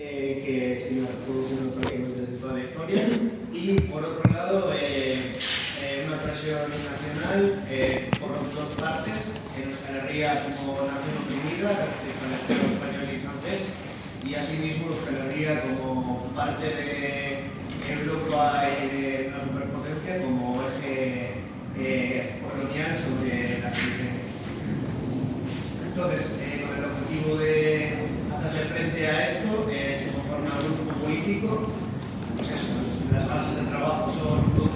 eh, que se iba reproduciendo prácticamente desde toda la historia. Y por otro lado, eh, eh, una expresión nacional eh, por dos partes, en Euskal Herria como nación oprimida, respecto al Estado español y francés, y asimismo Euskal Herria como parte de Europa y de una superpotencia como eje colonial sobre la periferia. Entonces, con el objetivo de hacerle frente a esto, eh, se conforma un político. Pues eso, las bases del trabajo son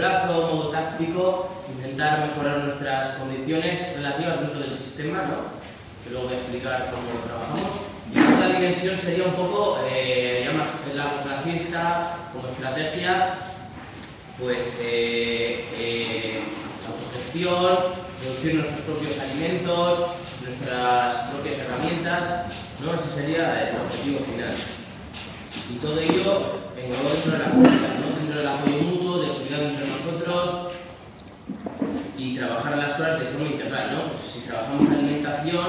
plazo, modo táctico, intentar mejorar nuestras condiciones relativas dentro del sistema, ¿no? que luego voy a explicar cómo trabajamos. Y la dimensión sería un poco, eh, más largoplacista, como estrategia, pues eh, eh, autogestión, producir nuestros propios alimentos, nuestras propias herramientas, ¿no? Ese sería el objetivo final. Y todo ello englobado dentro de la comunidad, ¿no? Del apoyo mutuo, del cuidado entre nosotros y trabajar las cosas de forma integral. ¿no? Pues si trabajamos la alimentación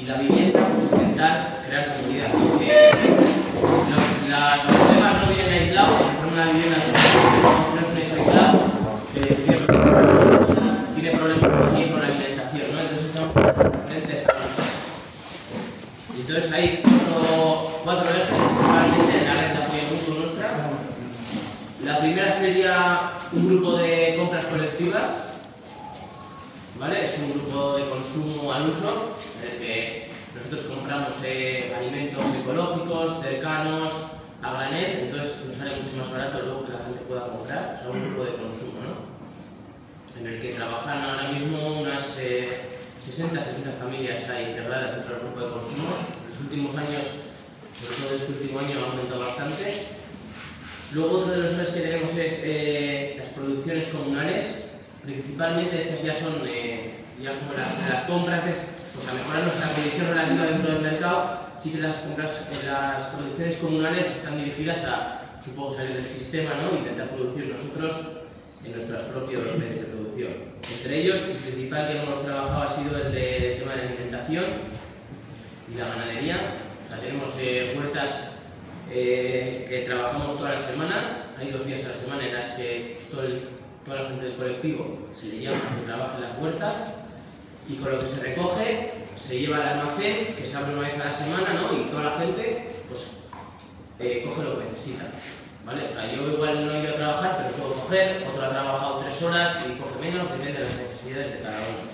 y la vivienda, pues intentar crear comunidad. Los, la- problemas no vienen aislados, por una vivienda no, no es un hecho aislado, que que tiene problemas también con la alimentación, ¿no? Entonces estamos frentes a y entonces hay cuatro, cuatro ejes principalmente en la red de apoyo mutuo nuestra. La primera sería un grupo de compras colectivas, ¿vale? Es un grupo de consumo al uso, en el que nosotros compramos eh, alimentos ecológicos, cercanos, a granel, entonces nos sale mucho más barato luego que la gente pueda comprar, sea, un grupo de consumo, ¿no? En el que trabajan ahora mismo unas eh, 60-70 familias hay integradas dentro del grupo de consumo. En los últimos años, sobre todo este último año, ha aumentado bastante. Luego otro de los ejes que tenemos es eh, las producciones comunales. Principalmente estas ya son, eh, ya como las, las compras, es pues, a mejorar nuestra condición relativa dentro del mercado. Sí que las compras, eh, las producciones comunales están dirigidas a, supongo, salir del sistema ¿no? intentar producir nosotros en nuestros propios medios de producción. Entre ellos, el principal que hemos trabajado ha sido el de tema de alimentación y la ganadería. O sea, tenemos eh, huertas eh, que trabajamos todas las semanas. Hay dos días a la semana en las que pues, toda la gente del colectivo se le llama que trabaje en las huertas y con lo que se recoge se lleva al almacén que se abre una vez a la semana ¿no? y toda la gente pues, eh, coge lo que necesita. ¿Vale? O sea, yo igual no he ido a trabajar, pero puedo coger, otro ha trabajado tres horas y coge menos, depende de las necesidades de cada uno.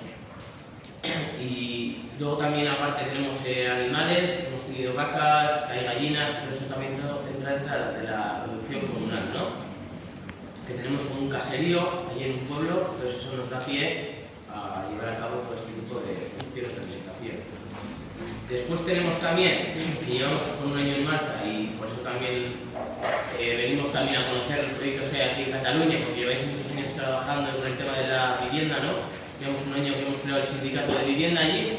Y luego también aparte tenemos eh, animales, tenido vacas, hay gallinas, pero eso también entra dentro de la producción comunal, ¿no? Que tenemos como un caserío ahí en un pueblo, entonces eso nos da pie a llevar a cabo todo este tipo de funciones de alimentación. Después tenemos también, que llevamos con un año en marcha y por eso también eh, venimos también a conocer los proyectos que hay aquí en Cataluña, porque lleváis muchos años trabajando con el tema de la vivienda, ¿no? Llevamos un año que hemos creado el sindicato de vivienda allí,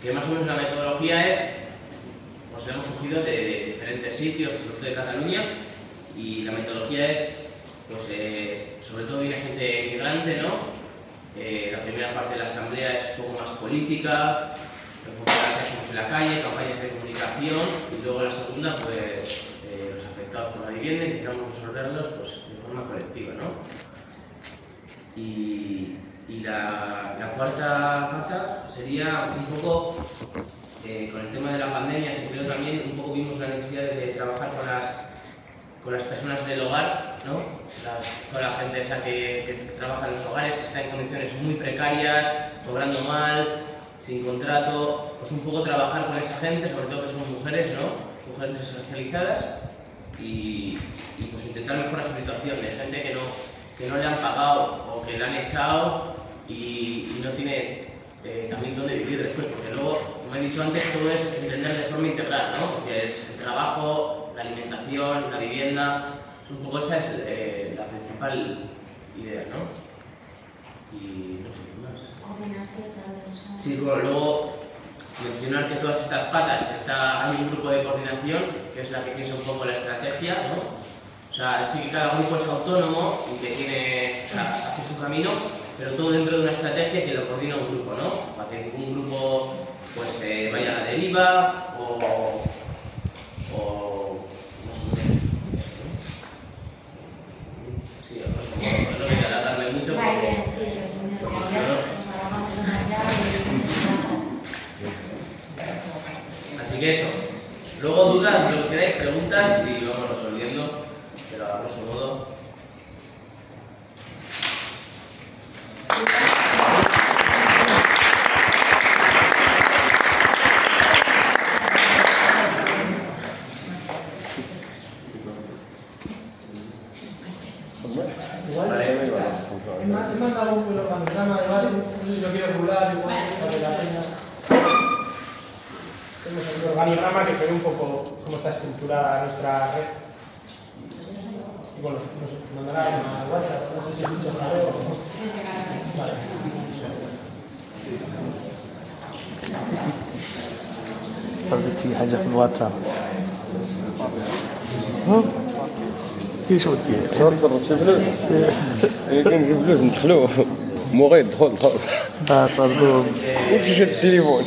que más o menos la metodología es, pues hemos surgido de, diferentes sitios, sobre todo de Cataluña, y la metodología es, pues eh, sobre todo viene gente migrante, ¿no? Eh, la primera parte de la asamblea es un poco más política, enfocada en la calle, campañas de comunicación, y luego la segunda, pues por la vivienda, intentamos resolverlos pues, de forma colectiva. ¿no? Y, la, cuarta pata sería un poco, eh, con el tema de la pandemia, sí creo también, un poco vimos la necesidad de, trabajar con las, con las personas del hogar, ¿no? con la gente esa que, que trabaja en los hogares, que está en condiciones muy precarias, cobrando mal, sin contrato, pues un poco trabajar con esa gente, sobre todo que son mujeres, ¿no? Mujeres especializadas y, pues intentar mejorar su situación. de gente que no, que no le han pagado o que le han echado y, no tiene eh, también dónde vivir después, porque luego, como he dicho antes, todo es entender de forma integral, ¿no? Porque es el trabajo, la alimentación, la vivienda, un poco esa es eh, la principal idea, ¿no? Y no sé qué más. Sí, bueno, luego mencionar que todas estas patas está, hay un grupo de coordinación, que es la que piensa un poco la estrategia, ¿no? O sea, sí que cada grupo es autónomo y que tiene, o sea, hace su camino, pero todo dentro de una estrategia que lo coordina un grupo, ¿no? Para que un grupo pues eh, vaya a la deriva o, o no sé, Sí, no, no voy a alargarme mucho. Porque, Así que eso. Luego dudas, lo que queráis, preguntas y vamos resolviendo, pero a grosso modo. Está estructurada nuestra red. Y bueno, nos mandará una WhatsApp, no sé si es mucho claro Vale. صدقتي حاجة في الواتساب كيش ودي تصرف شي فلوس كان شي فلوس ندخلوه مو غير دخل دخل آه صدقوا كلشي شاد التليفون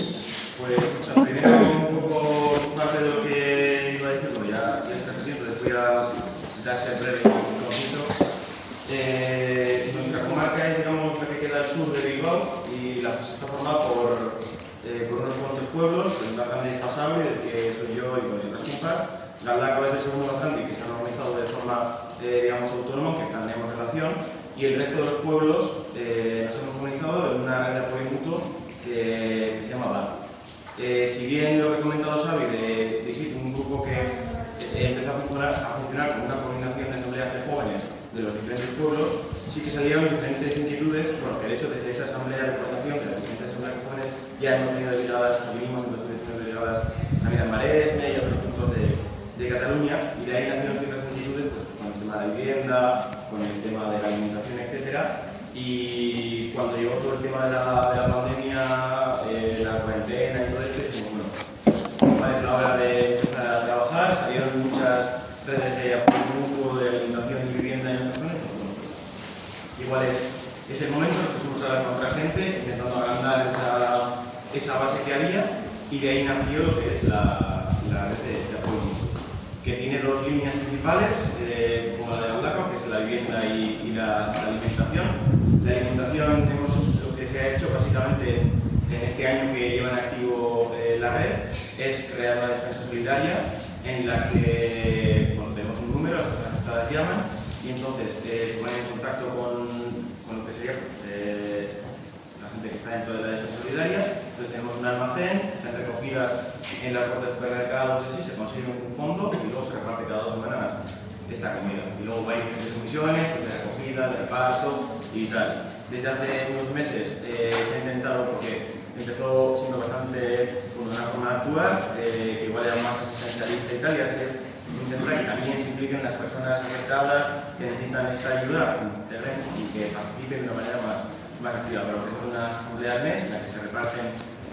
que participen de una manera más, más activa. Pero que es una asamblea al mes en la que se reparten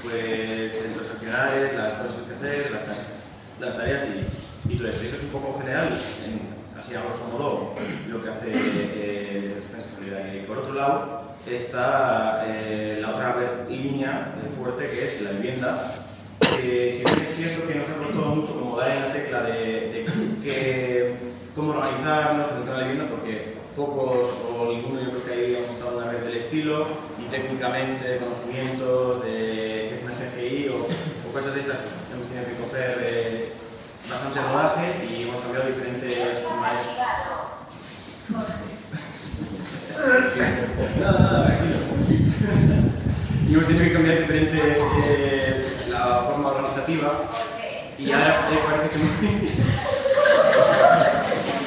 pues, los accionarios, las cosas que hacer, las, las tareas y, y todo eso. Eso es un poco general, en, así a grosso modo, lo que hace eh, Solidaria. Y por otro lado, está eh, la otra línea fuerte que es la vivienda. Que si bien es cierto que nos ha costado mucho como dar en la tecla de, de que, cómo organizarnos dentro de la vivienda, porque pocos o ninguno yo creo que estado en una red del estilo y técnicamente de conocimientos de una CGI o, o cosas de estas hemos tenido que coger eh, bastante rodaje y hemos cambiado diferentes maestros. Nada, nada, tranquilo. Y hemos tenido que cambiar diferentes eh, la forma organizativa y ahora eh, parece que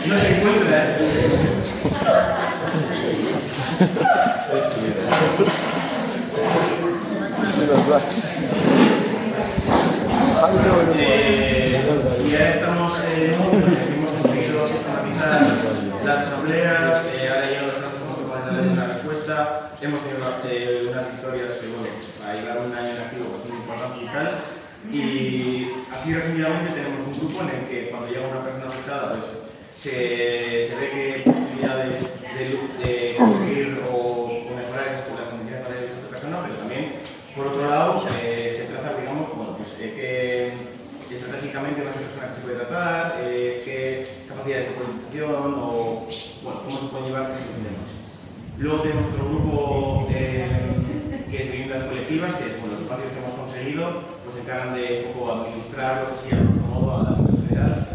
no se encuentra. ¿Eh? Ya estamos, eh, hemos conseguido sistematizar las asambleas, eh, ahora ya los datos somos capaces de dar una respuesta, hemos tenido eh, unas victorias que, bueno, a llegar un año en activo bastante importantes y tal, y así resumidamente tenemos un grupo en el que cuando llega una persona afectada, pues se, se ve que hay posibilidades de, de conseguir o, o mejorar las condiciones para esta persona, pero también, por otro lado, eh, se trata, digamos, bueno, pues, eh, que estratégicamente no es una que tratar, eh, qué capacidades de politización o bueno, cómo se pueden llevar estos temas. Luego tenemos otro grupo eh, que es viviendas colectivas, que con los espacios que hemos conseguido pues se encargan de poco administrar, así a grosso modo, a la Federal.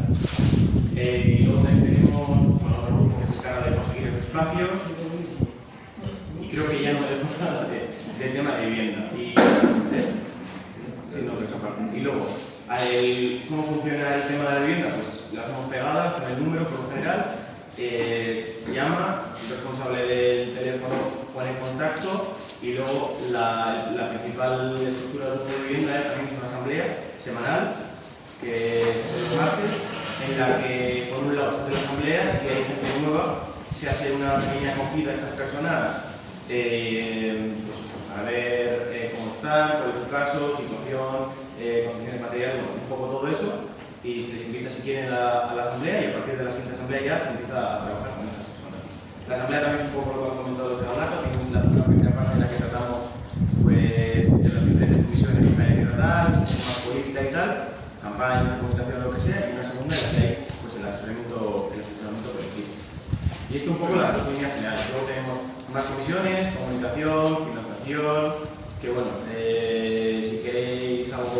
Eh, y luego también tenemos bueno, otro grupo que se encarga de conseguir esos espacios. Y creo que ya no dejo nada de, del tema de vivienda. Y, ¿eh? Sí, no, esa parte. Y luego, ¿cómo funciona el tema de la vivienda? Pues las hacemos pegadas con el número por lo general. eh, llama, el responsable del teléfono pone en contacto y luego la, principal estructura del grupo de vivienda es una asamblea semanal que es el martes en la que por un lado se hace la asamblea, si hay gente nueva, se hace una pequeña acogida a estas personas eh, pues, pues, para ver eh, cómo están, cuál es su caso, situación, eh, condiciones materiales, bueno, un poco todo eso. Y se les invita si quieren a, a la asamblea y a partir de la siguiente asamblea ya se empieza a trabajar con esas personas. La asamblea también es un poco lo que han comentado los de la tiene la, la primera parte en la que tratamos pues, de las diferentes comisiones que hay que tratar, política y tal, campañas comunicación lo que sea, y una segunda en la que hay pues, el asesoramiento, el asesoramiento colectivo. Y esto un poco las dos líneas generales. Luego tenemos más comisiones, comunicación, financiación, que bueno, eh, si queréis algo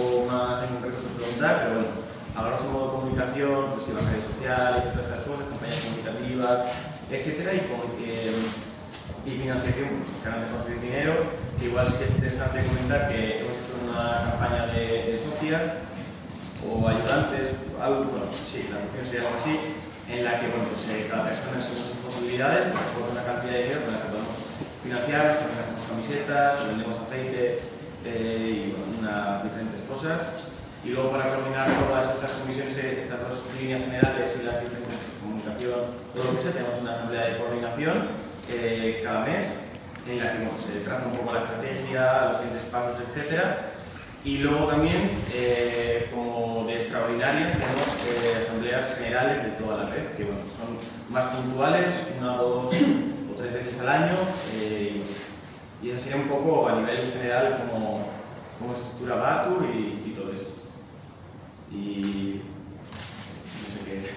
pero bueno, a modo comunicación, pues las redes sociales, todas estas cosas, campañas comunicativas, etcétera, y, eh, y financiación, pues encargan de dinero, igual es interesante comentar que hemos hecho una campaña de, de o ayudantes, algo, bueno, sí, la cuestión sería algo así, en la que, bueno, pues eh, cada persona según sus posibilidades, pues pone una cantidad de dinero con la que podemos financiar, hacemos camisetas, vendemos aceite eh, y unas diferentes cosas. Y luego para coordinar todas estas comisiones, eh, estas dos líneas generales y las diferentes comunicación, todo lo que sea, tenemos una asamblea de coordinación eh, cada mes en la que se traza un poco la estrategia, los siguientes pasos, etcétera. Y luego también, eh, como de extraordinarias, tenemos asambleas generales de toda la red, que bueno, son más puntuales, una, dos o tres veces al año. y esa sería un poco a nivel general cómo se estructura Batur y, y todo esto. Y no sé qué.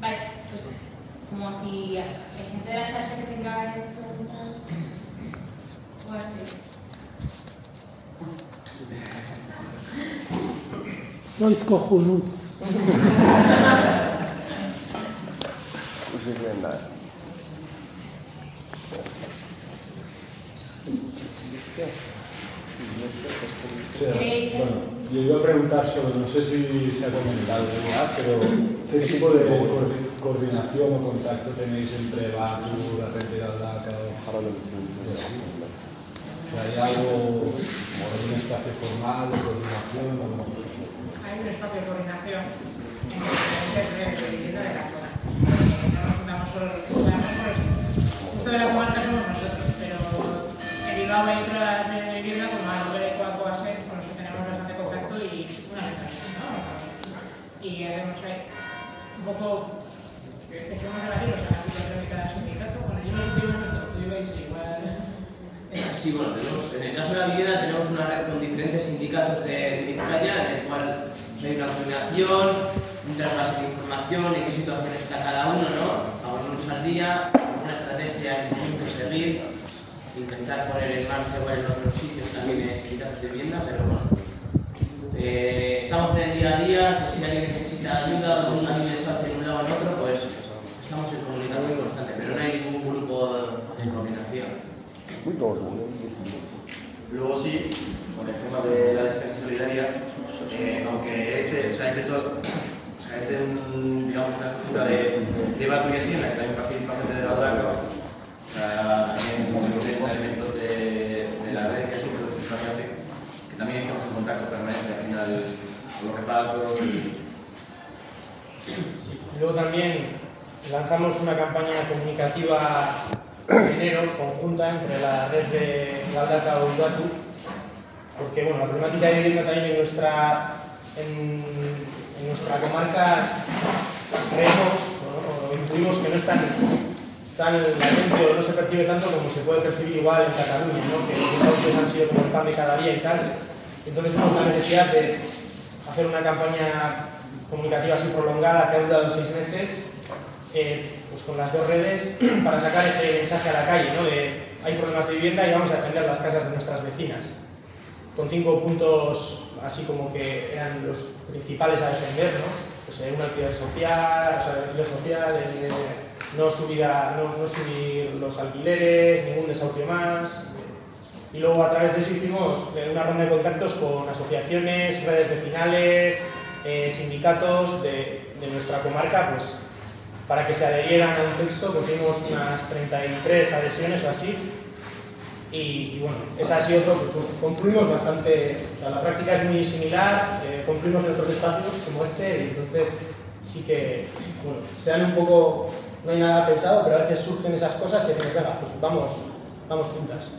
Vale, pues como si hay gente de la charla que tenga Sois cojonudos. No se creen nada. Bueno, yo iba a preguntar sobre, no sé si se ha comentado ya, pero ¿qué tipo de coordi- coordinación o contacto tenéis entre Batu, la red de Aldaka o y así? O sea, ¿Hay algo, algún espacio formal de coordinación? o no? Hay un espacio de coordinación en diferentes redes de vivienda de la zona. Eh, No nos juntamos solo los ciudadanos, pues, justo de la comarca somos nosotros, pero otras redes de vivienda como Arroyo de Cuaco a ser, con los que tenemos bastante contacto y una mentalidad, ¿no? Y haremos ahí un poco que relativos a la situación de cada sindicato. Bueno, yo no digo esto, tú ibais igual. Sí, bueno, tenemos, en el caso de la vivienda tenemos una red con diferentes sindicatos de, de Vizcaya, en el cual pues, hay una coordinación, un trasvase de información, en qué situación está cada uno, ¿no? Ahorrarnos al día, una estrategia que seguir, intentar poner en marcha igual en otros sitios también en sindicatos de vivienda, pero bueno. Eh, estamos en el día a día, si alguien necesita ayuda o de espacio en un lado o en otro, pues estamos en comunicación constante, pero no hay ningún grupo de coordinación. Luego sí, con el tema de la defensa solidaria, eh, aunque este, o sea, este, to- o sea, este mm, digamos, una estructura de debate y así, en la que también participa gente de la DACA, o sea, también como que elementos de, de la red que así, pero que también hace que también permanente al final los y Luego también lanzamos una campaña comunicativa en enero conjunta entre la red de Galdata o Udatu, porque bueno, la problemática de vivienda también en nuestra, en, nuestra comarca creemos ¿no? o intuimos que no es tan, tan o no se percibe tanto como se puede percibir igual en Cataluña, ¿no? que los han sido como el pan de cada día y tal. Entonces vemos la necesidad de hacer una campaña comunicativa así prolongada que ha durado seis meses, eh, pues con las dos redes, para sacar ese mensaje a la calle, ¿no? de hay problemas de vivienda y vamos a defender las casas de nuestras vecinas. Con cinco puntos así como que eran los principales a defender, ¿no? Pues eh, una alquiler social, o sea, alquiler social, eh, no, subir no, no subir los alquileres, ningún desahucio más. Y luego a través de eso hicimos eh, una ronda de contactos con asociaciones, redes vecinales, eh, sindicatos de, de nuestra comarca, pues para que se adherieran a un texto, pusimos unas 33 adhesiones o así. Y, y bueno, esa ha sido otro, pues concluimos bastante, la práctica es muy similar, eh, concluimos en otros espacios como este, y entonces sí que, bueno, se dan un poco, no hay nada pensado, pero a veces surgen esas cosas que decimos, venga, pues vamos, vamos juntas.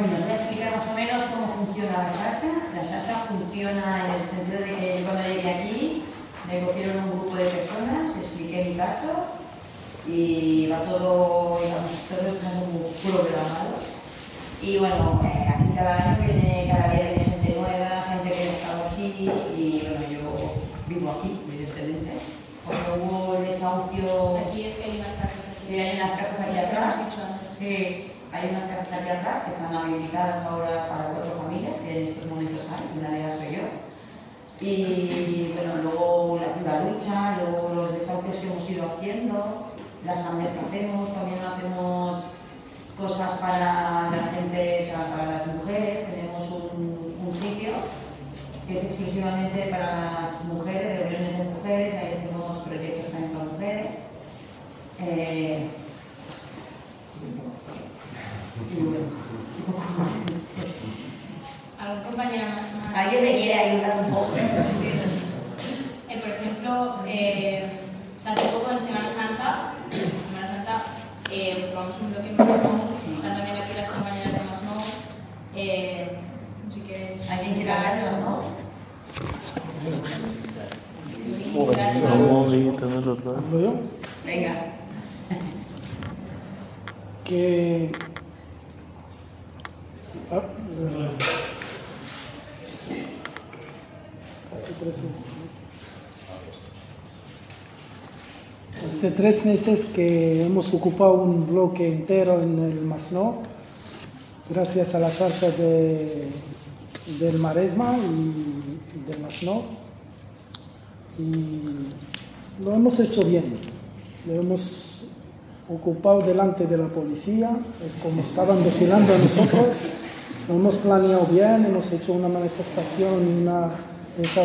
Bueno, voy a explicar más o menos cómo funciona la salsa. La salsa funciona en el sentido de que yo cuando llegué aquí me cogieron un grupo de personas, expliqué mi caso y va todo, digamos, todo muy programado. Y bueno, eh, aquí cada año viene, cada día viene gente nueva, gente que ha estado aquí y bueno, yo vivo aquí, evidentemente. Cuando hubo el desahucio... Sea, aquí es que hay unas casas aquí. Sí, hay unas casas aquí atrás. Sí, hay unas casas aquí atrás que están habilitadas ahora para cuatro familias, que en estos momentos hay, una de ellas soy yo. Y bueno, luego la, lucha, luego los desahucios que hemos ido haciendo, las asambleas que hacemos, también hacemos cosas para la gente, para las mujeres, tenemos un, sitio que es exclusivamente para las mujeres, reuniones de mujeres, ahí hacemos proyectos también para mujeres. Eh, ¿Algún compañero más? más? ¿Alguien me quiere ayudar un poco? Eh, por ejemplo, eh, o sea, hace poco en Semana Santa, en Semana Santa, eh, probamos un bloque más no, están también aquí las compañeras de más no. Eh, si quieres. ¿Alguien quiere hablar de las no? Vamos. Venga. que hace tres meses. Hace tres meses que hemos ocupado un bloque entero en el Masno, gracias a la charcha de, del Maresma y del Masno. Y lo hemos hecho bien, lo hemos ocupado delante de la policía, es como estaban vigilando a nosotros. Lo hemos planeado bien, hemos hecho una manifestación, una,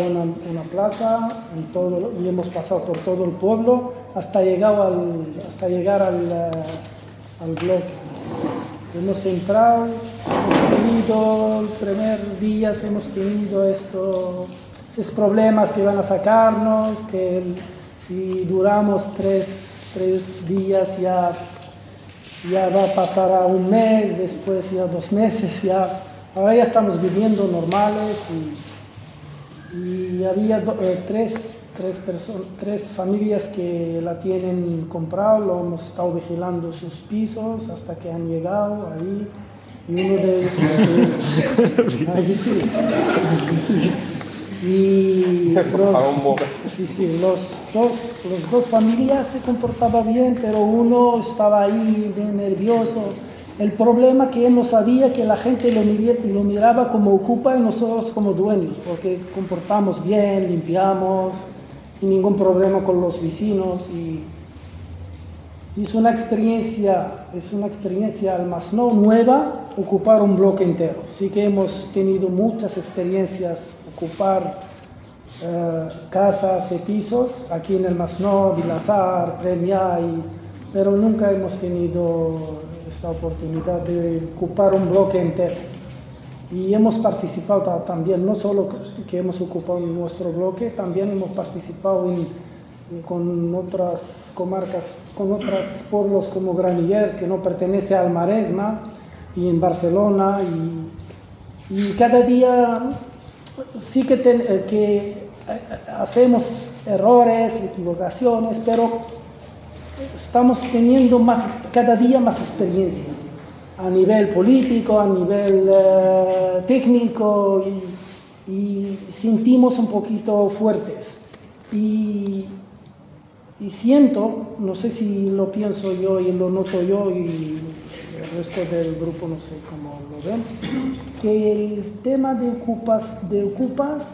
una, una plaza en todo, y hemos pasado por todo el pueblo hasta, llegado al, hasta llegar al, eh, al bloque. Hemos entrado, hemos tenido, el primer día hemos tenido esto, esos problemas que van a sacarnos, que el- si duramos tres, tres días ya, ya va a pasar a un mes, después ya dos meses, ya, ahora ya estamos viviendo normales y, y había do- eh, tres, tres, tres familias que la tienen comprado, lo hemos estado vigilando sus pisos hasta que han llegado ahí. Y uno de... Ahí sí. Y los, sí, sí, los dos, los dos familias se comportaban bien, pero uno estaba ahí nervioso. El problema que él no sabía que la gente lo, miri- lo miraba como ocupa y nosotros como dueños, porque comportamos bien, limpiamos, y ningún problema con los vecinos. Y, es una experiencia, es una experiencia al más no nueva ocupar un bloque entero. Sí que hemos tenido muchas experiencias ocupar eh, casas y pisos aquí en el Masno, Vilazar, Premia, pero nunca hemos tenido esta oportunidad de ocupar un bloque entero. Y hemos participado ta- también, no solo que hemos ocupado nuestro bloque, también hemos participado en- con otras comarcas, con otros pueblos como Granillers, que no pertenece al Maresma, y en Barcelona. Y, y cada día sí que, ten- eh, que eh, hacemos errores, equivocaciones, pero estamos teniendo más, cada día más experiencia a nivel político, a nivel eh, técnico y, y, sentimos un poquito fuertes. Y, y, siento, no sé si lo pienso yo y lo noto yo y el resto del grupo no sé cómo lo ven, que el tema de ocupas, de ocupas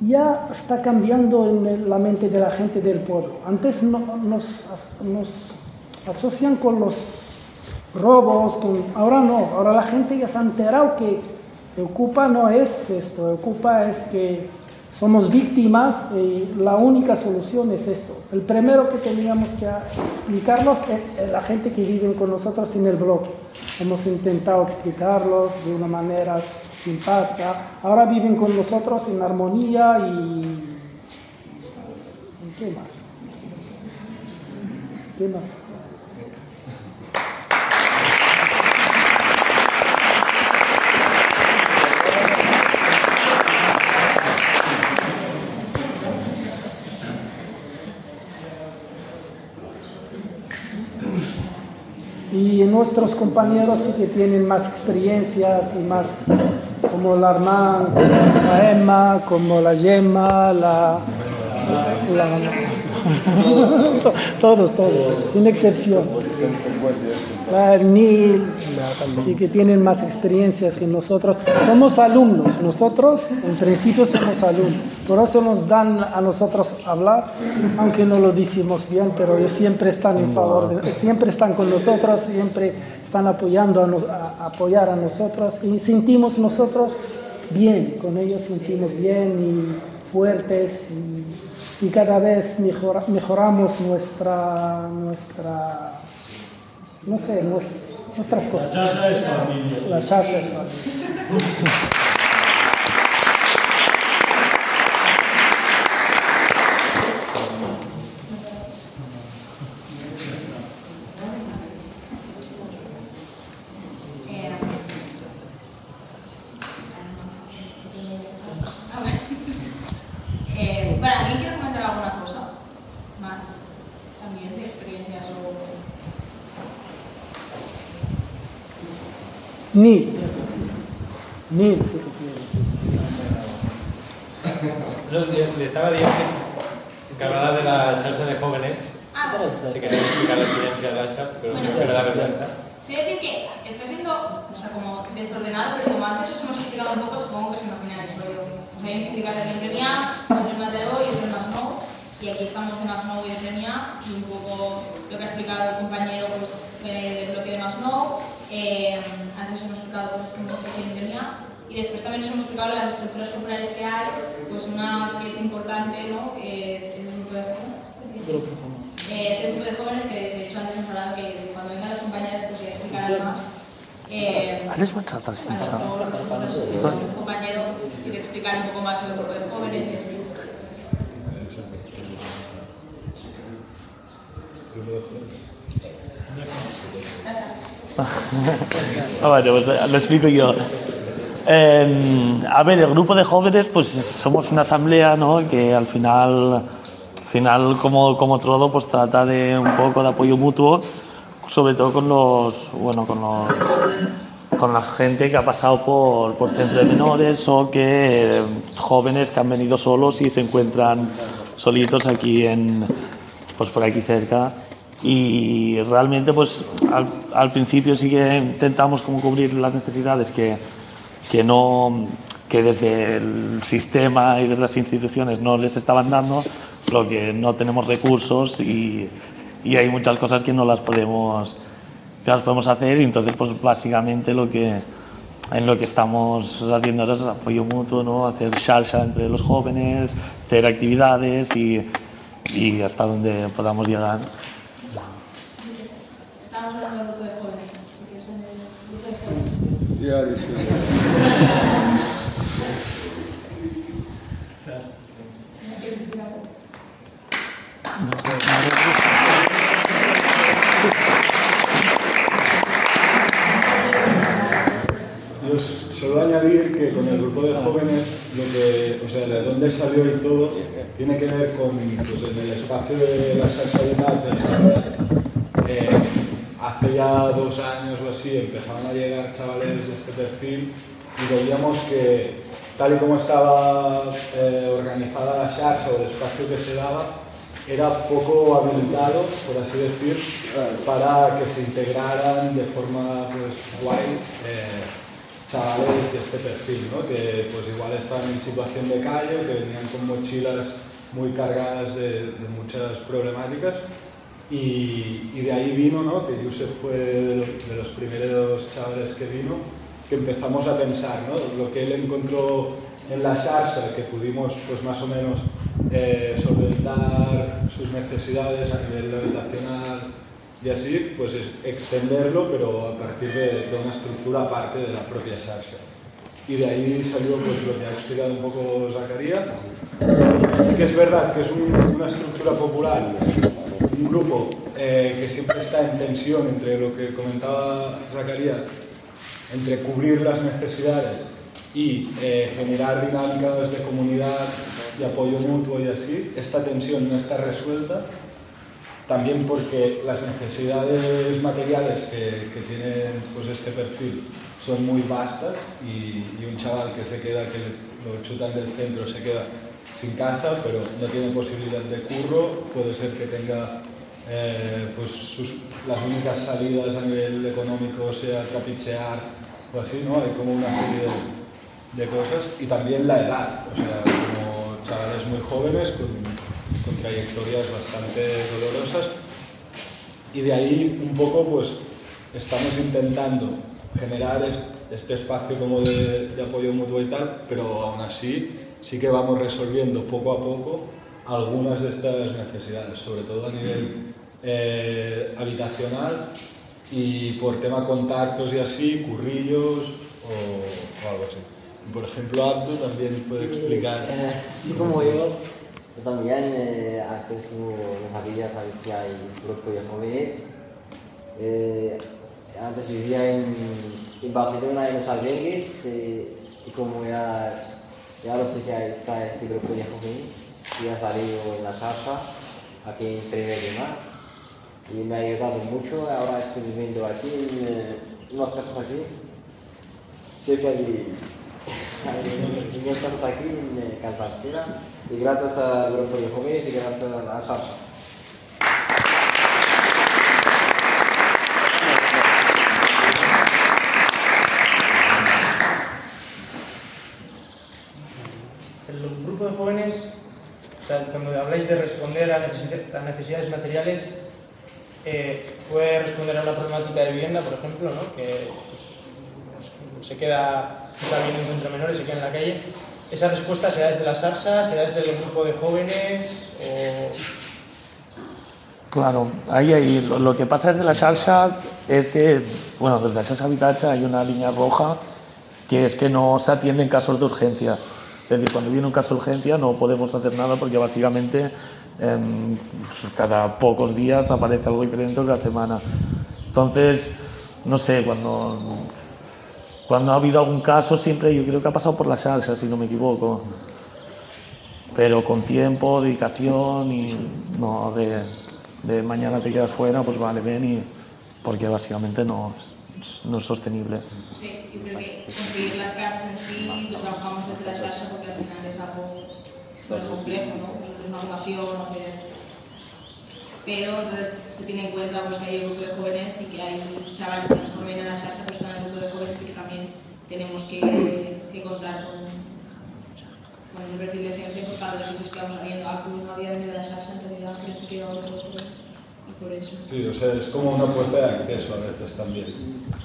ya está cambiando en la mente de la gente del pueblo. Antes no, nos, nos asocian con los robos, con... ahora no, ahora la gente ya se ha enterado que Ocupa no es esto, Ocupa es que somos víctimas y la única solución es esto. El primero que teníamos que explicarlos es la gente que vive con nosotros en el bloque. Hemos intentado explicarlos de una manera simpática. Ahora viven con nosotros en armonía y... ¿Qué más? ¿Qué más? Y nuestros compañeros que tienen más experiencias y más, como la Armán, la Emma, como la Gemma, la, todos, todos, sin excepción. La Nil, sí que tienen más experiencias que nosotros. Somos alumnos, nosotros en principio somos alumnos. Por eso nos dan a nosotros hablar, aunque no lo decimos bien, pero ellos siempre están en favor, de, siempre están con nosotros, siempre están apoyando a, a apoyar a nosotros y sentimos nosotros bien, con ellos sentimos bien y fuertes y, y cada vez mejor, mejoramos nuestra, nuestra, no sé, nuestras cosas. La charla es familia. La charla es familia. Ni. Ni, si te quiere. No, le estaba diciendo que hablaba de la salsa de jóvenes. Ah. Si queréis explicar la experiencia de la salsa, pero Bueno, no quiero darle vuelta. Sí, decir que está siendo, o sea, como desordenado, pero como antes os hemos explicado un poco, supongo que se imagináis, pero os voy a explicar de Entrenia, otros más de hoy, otros más no, y aquí estamos en más no y Entrenia, y un poco lo que ha explicado el compañero pues, del bloque de más no, eh, antes os hemos explicado pues, mucho en Entrenia, y después también os hemos explicado las estructuras corporales que hay, pues una que es importante, ¿no? Es, es el grupo de jóvenes. Eh, ese grupo de jóvenes que de hecho antes hemos hablado que cuando vengan las compañeras pues ya explicarán más. Eh, Alex pues, un compañero quiere explicar un poco más sobre el grupo de jóvenes y así. Ah, bueno, pues lo explico yo. Eh, a ver, el grupo de jóvenes, pues somos una asamblea, ¿no? Que al final, al final como, como todo, pues trata de un poco de apoyo mutuo, sobre todo con los, bueno, con los, con la gente que ha pasado por, por centros de menores o que jóvenes que han venido solos y se encuentran solitos aquí en, pues por aquí cerca y realmente pues al, al principio sí que intentamos como cubrir las necesidades que, que no que desde el sistema y desde las instituciones no les estaban dando lo que no tenemos recursos y, y hay muchas cosas que no las podemos que las podemos hacer y entonces pues básicamente lo que en lo que estamos haciendo ahora es apoyo mutuo, ¿no? hacer salsa entre los jóvenes, hacer actividades y, y hasta donde podamos llegar. Estamos hablando del grupo de jóvenes, si quieres el grupo de jóvenes. Ya, dicho. ¿Quieres explicar algo? Solo añadir que con el grupo de jóvenes, lo que, o sea, de dónde salió y todo, tiene que ver con pues, en el espacio de la de Natchez, hace ya dos años o así empezaban a llegar chavales de este perfil y veíamos que tal y como estaba eh, organizada la charla o el espacio que se daba, era poco habilitado, por así decir, para que se integraran de forma pues, guay eh, chavales de este perfil, ¿no? que pues igual estaban en situación de callo, que venían con mochilas muy cargadas de, muchas problemáticas y, de ahí vino, ¿no? que Yusef fue de los, primeros chavales que vino, que empezamos a pensar, ¿no? lo que él encontró en la Sharsa, que pudimos pues más o menos eh, solventar sus necesidades a nivel habitacional y así, pues es extenderlo, pero a partir de, una estructura aparte de la propia Sharsa. Y de ahí salió pues, lo que ha explicado un poco Zacarías. Que es verdad que es un, una estructura popular, un grupo eh, que siempre está en tensión entre lo que comentaba Zacarías, entre cubrir las necesidades y eh, generar dinámicas de comunidad y apoyo mutuo y así, esta tensión no está resuelta, también porque las necesidades materiales que, que tiene pues, este perfil son muy vastas y, un chaval que se queda, que lo chutan del centro, se queda sin casa, pero no tiene posibilidad de curro, puede ser que tenga eh, pues sus, las únicas salidas a nivel económico sea trapichear o así, ¿no? Hay como una serie de, de cosas y también la edad, o sea, como chavales muy jóvenes con, con trayectorias bastante dolorosas y de ahí un poco pues estamos intentando generar este espacio como de, de, apoyo mutuo y tal, pero aún así sí que vamos resolviendo poco a poco algunas de estas necesidades, sobre todo a nivel eh, habitacional y por tema contactos y así, currillos o, o algo así. Por ejemplo, Abdu también puede explicar. Eh, así como yo, yo también, eh, antes no, sabía, sabes que hay grupo de jóvenes. Eh, antes vivía en, en, Barcelona en los albergues y como ya, ya lo sé que está este grupo de jóvenes, ya salido en la Sasha, aquí en Primer de Mar y me ha ayudado mucho. Ahora estoy viviendo aquí, en unas casas aquí, cerca de unas casas aquí en Casantera, y gracias al grupo de jóvenes y gracias a la Sasha. El grupo de jóvenes, o sea, cuando habláis de responder a necesidades materiales, eh, puede responder a una problemática de vivienda, por ejemplo, ¿no? que pues, se queda, está viviendo entre menores, se queda en la calle. ¿Esa respuesta se da desde la SARSA, se da desde el grupo de jóvenes o...? Claro, ahí, ahí. Lo, que pasa desde la SARSA es que, bueno, desde la SARSA Habitacha hay una línea roja que es que no se atienden casos de urgencia. Es decir, cuando viene un caso de urgencia no podemos hacer nada porque básicamente eh, cada pocos días aparece algo diferente cada semana. Entonces, no sé, cuando, cuando ha habido algún caso, siempre yo creo que ha pasado por la salsa, si no me equivoco. Pero con tiempo, dedicación y no de, de mañana te quedas fuera, pues vale, ven y porque básicamente no, no es sostenible. Sí, yo creo que construir las casas en sí lo trabajamos desde la salsa porque al final es algo súper complejo, ¿no? Es una ocupación, pero entonces se tiene en cuenta pues, que hay un grupo de jóvenes y que hay chavales que no vienen a la salsa, pero están en el grupo de jóvenes y que también tenemos que, contar con, con el perfil de gente pues, para los pisos que vamos abriendo. Acu no había venido a la salsa, en realidad, sí que a otros jóvenes. Por eso. Sí, o sea, es como una puerta de acceso a veces también.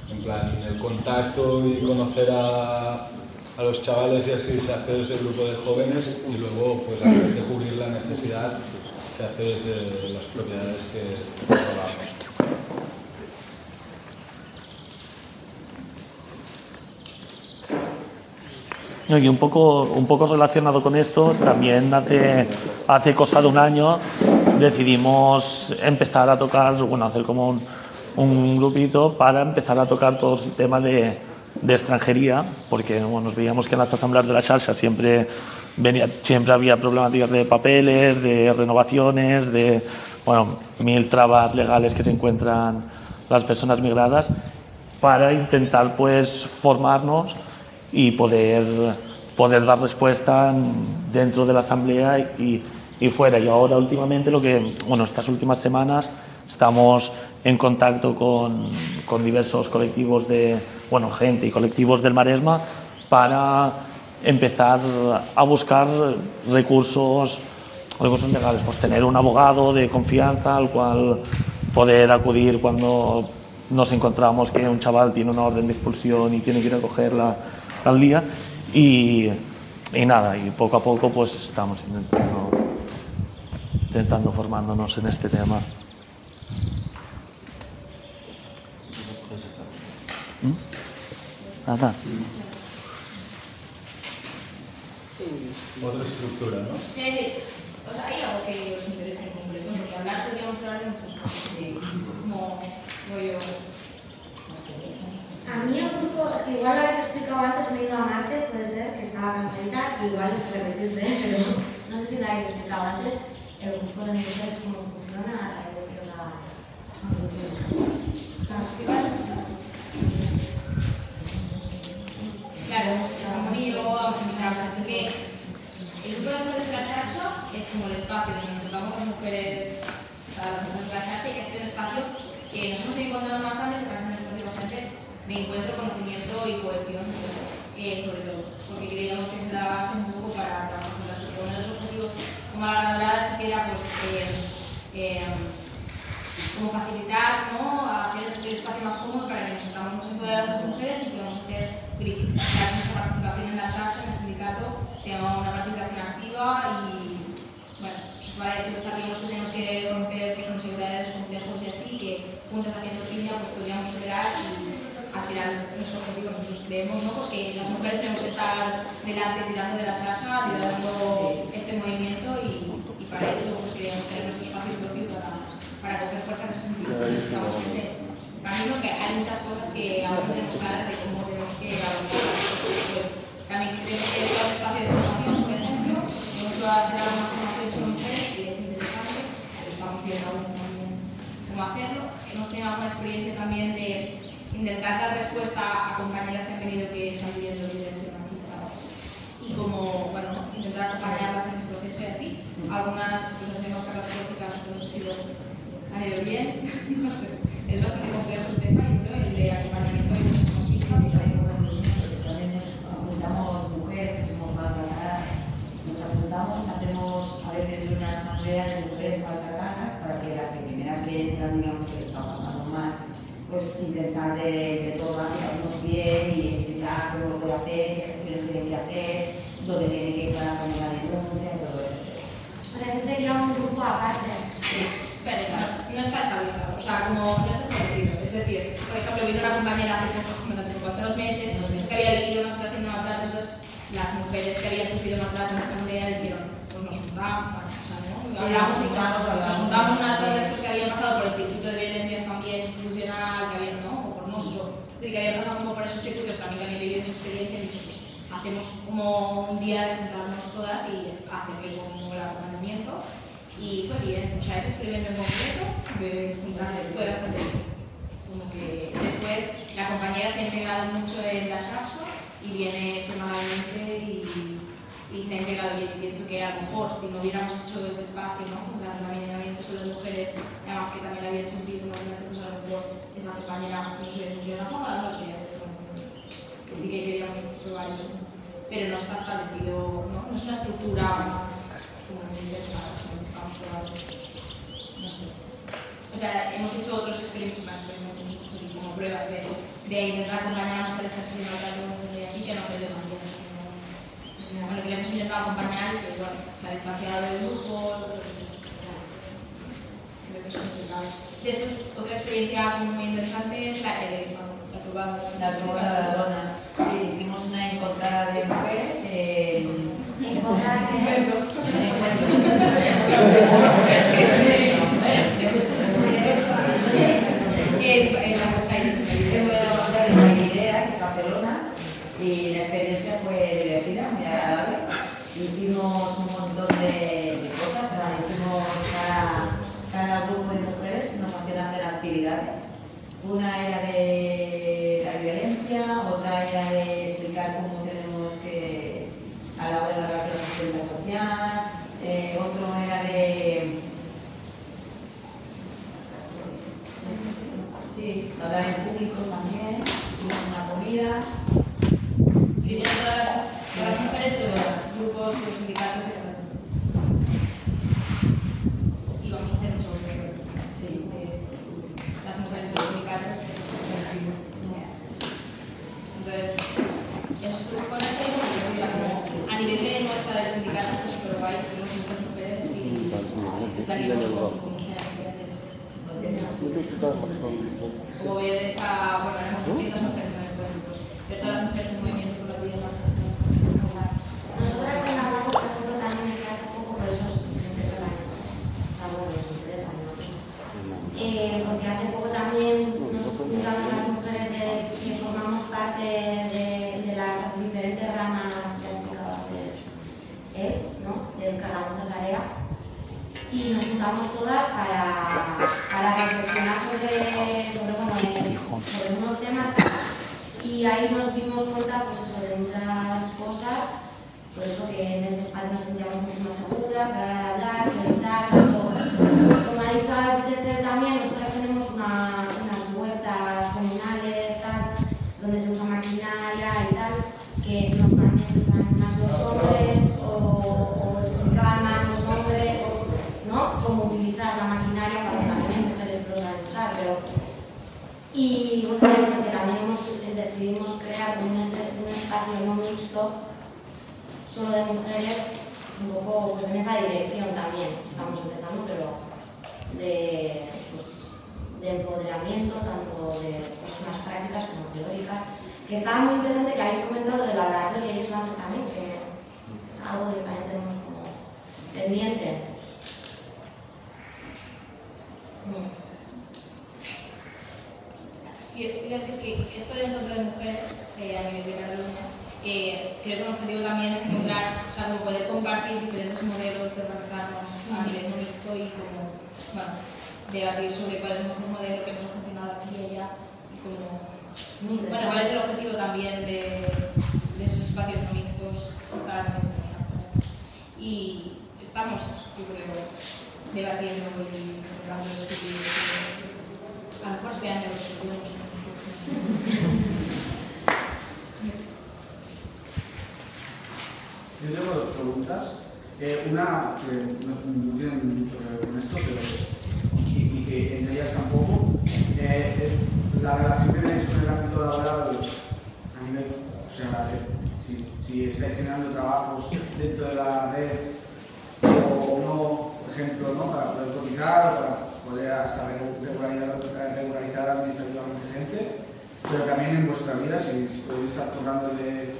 En plan, el contacto y conocer a, a los chavales y así se hace desde el grupo de jóvenes y luego, pues, a de cubrir la necesidad, se hace desde las propiedades que probamos. Y un poco, un poco relacionado con esto, también hace, hace cosa de un año decidimos empezar a tocar, bueno, hacer como un, un grupito para empezar a tocar todos el tema de, de extranjería, porque bueno, nos veíamos que en las asambleas de la salsa siempre, venía, siempre había problemáticas de papeles, de renovaciones, de bueno, mil trabas legales que se encuentran las personas migradas para intentar pues formarnos y poder, poder dar respuesta en- dentro de la asamblea y, y fuera. Y ahora últimamente lo que, bueno, estas últimas semanas estamos en contacto con, con diversos colectivos de, bueno, gente y colectivos del Maresma para empezar a buscar recursos, recursos legales, pues tener un abogado de confianza al cual poder acudir cuando nos encontramos que un chaval tiene una orden de expulsión y tiene que ir a cogerla al día y, y nada, y poco a poco pues estamos intentando, intentando formándonos en este tema. ¿Mm? Nada. Otra estructura, ¿no? O sea, hay algo que os interese en concreto, porque hablar podríamos hablar de muchas cosas, sí, como rollo... A mí el grupo, es que igual lo habéis explicado antes, me he ido a Marte, puede ser, que estaba cansadita, y igual es repetirse, pero no sé si lo habéis explicado antes, el grupo de mujeres cómo funciona, eh, que la... ¿Para explicar? Claro, como digo, vamos a empezar, o sea, así que el grupo de mujeres de la es como el espacio donde nos tocamos las mujeres, de la y que ha sido un espacio que nos hemos ido encontrando más tarde, sido un espacio bastante de encuentro, conocimiento y cohesión, eh, sobre todo, porque creíamos que era la base un poco para trabajar uno de los objetivos como la era pues, eh, eh, como facilitar, ¿no? hacer el espacio más cómodo para que nos sentamos en todas las mujeres y podamos hacer nuestra participación en la SASA, en el sindicato, llama una participación activa y bueno, pues para eso sabíamos que tenemos que romper pues, con inseguridades, complejos y así, que juntas haciendo piña pues podríamos superar y al final nuestro objetivo nosotros creemos ¿no? pues que las mujeres tenemos que estar delante tirando de la SASA, liderando este movimiento y, y para eso pues queríamos tener nuestro espacio propio para, para coger fuerzas en ese sentido. Estamos en ese camino que hay muchas cosas que aún tenemos claras de cómo tenemos que avanzar. Pues también tenemos que dar un espacio de formación, por ejemplo, a hacer alguna formación sobre mujeres y es interesante, pero estamos viendo aún cómo hacerlo. Hemos tenido alguna experiencia también de intentar dar respuesta a compañeras que han venido que están viviendo violencia machista y como, bueno, intentar acompañarlas en ese proceso y así. Algunas situaciones catastróficas pues, sido, han ido bien, no sé. Es bastante complejo el tema y creo el de acompañamiento violencia machista. Pues, hay También nos apuntamos mujeres que somos maltratadas, nos apuntamos, hacemos a veces una asamblea de mujeres maltratadas para que las primeras que entran, digamos que les está pasando mal, pues intentar de, de todas llevarnos bien y explicar cómo lo puede hacer, qué gestiones tienen que hacer, dónde tienen que entrar con la denuncia y todo eso. O sea, ese sería un grupo aparte. Pero no, no está estabilizado, o sea, como no está establecido. Es decir, por ejemplo, vino una compañera hace dos meses, que había vivido una situación de maltrato, entonces las mujeres que habían sufrido maltrato en la asamblea dijeron, pues nos juntamos, bueno, o sea, ¿no? Sí, hablamos, nos juntamos, nos juntamos unas cosas que habían pasado por el circuito de institucional, que habían, ¿no? O por Mossos, y que habían pasado como por esos circuitos también que vivido esa experiencia y pues hacemos como un día de juntarnos todas y hacer que como el acompañamiento y fue bien, o sea, ese experimento en concreto de fue bastante bien. Como que después la compañera se ha integrado mucho en la SASO y viene semanalmente y, y se ha integrado bien. Pienso que a lo mejor si no hubiéramos hecho ese espacio, ¿no? El acompañamiento solo de mujeres, además que también había sentido una pues a lo mejor esa compañera no se hubiera sentido la moda, no sé, que sí que queríamos probar eso. Pero no está establecido, ¿no? No es una estructura como pensada, sino que estamos probando. No sé. O sea, hemos hecho otros experimentos, como pruebas de, de intentar acompañar a mujeres que han sufrido maltrato y así, que no se les. Bueno, que le hemos intentado acompañar y que, bueno, se ha distanciado del grupo, lo que sea. Creo que son complicadas. Después, otra experiencia muy interesante es la, eh, la probada. La segunda de donas. Sí, hicimos una encontrada de mujeres en... ¿Encontrada qué es? En, y la experiencia fue divertida, muy agradable. Hicimos un montón de, cosas, cada, cada grupo de mujeres, nos hacían hacer actividades. Una era de la violencia, otra era de explicar cómo tenemos que, a la hora de hablar de la seguridad social, eh, otro era de... Sí, hablar en público también, tuvimos una comida. Vienen todas las, todas las mujeres o los grupos, los sindicatos Y vamos a hacer mucho. Sí, eh, las mujeres de los sindicatos. Entonces, eso estuvo con este a nivel de nuestra de sindicatos, pues pero hay muchas mujeres y salimos con, muchas actividades. Como ves a, bueno, distintas mujeres grupos, de todas las mujeres en movimiento por la vida de las Nosotras en la Blanca, por ejemplo, también es que hace poco, por eso siempre son años, algo que nos interesa, ¿no? Eh, porque hace poco también nos juntamos las mujeres de, que formamos parte de, de las diferentes ramas que ha explicado antes él, ¿no? Del Calamuchas Area. Y nos juntamos todas para, para reflexionar sobre, sobre, bueno, eh, sobre unos temas y ahí nos dimos cuenta pues eso, de muchas cosas, por eso que en este espacio nos sentíamos mucho más seguras a la hora de hablar, editar, todo. Como ha dicho ahora Peter también, nosotras tenemos una- unas huertas comunales, tal, donde se usa maquinaria y tal, que normalmente usan más los hombres o, o explicaban más los hombres, ¿no? Cómo utilizar la maquinaria para que también mujeres que lo saben usar, pero y bueno, pues que también hemos- eh, decidimos crear un, es- un espacio no mixto, solo de mujeres, un poco pues en esa dirección también. Estamos empezando, pero de, pues, de empoderamiento, tanto de personas prácticas como teóricas. Que estaba muy interesante que habéis comentado lo del laboratorio y ellos también, que es algo que también tenemos como pendiente. Mm. Y fíjate que esto del encuentro de mujeres eh, a nivel de Cataluña, eh, creo que un objetivo también es encontrar, o sea, como poder compartir diferentes modelos de organizarnos a nivel mixto y como, bueno, debatir sobre cuál es el mejor modelo que nos ha funcionado aquí y allá y como, Muy bueno, cuál es el objetivo también de, de esos espacios no mixtos para la comunidad. Y estamos, yo creo, debatiendo y tratando de discutir. A lo mejor este año lo discutimos. Yo tengo dos preguntas. Eh, una que no, no tiene mucho que ver con esto, pero y, que entre ellas tampoco, eh, es la relación que tenéis con el ámbito laboral a nivel, o sea, si, si estáis generando trabajos dentro de la red o no, por ejemplo, ¿no? para poder cotizar para poder hasta regularizar, regularizar administrativamente gente, pero también en vuestra vida, si, podéis estar de,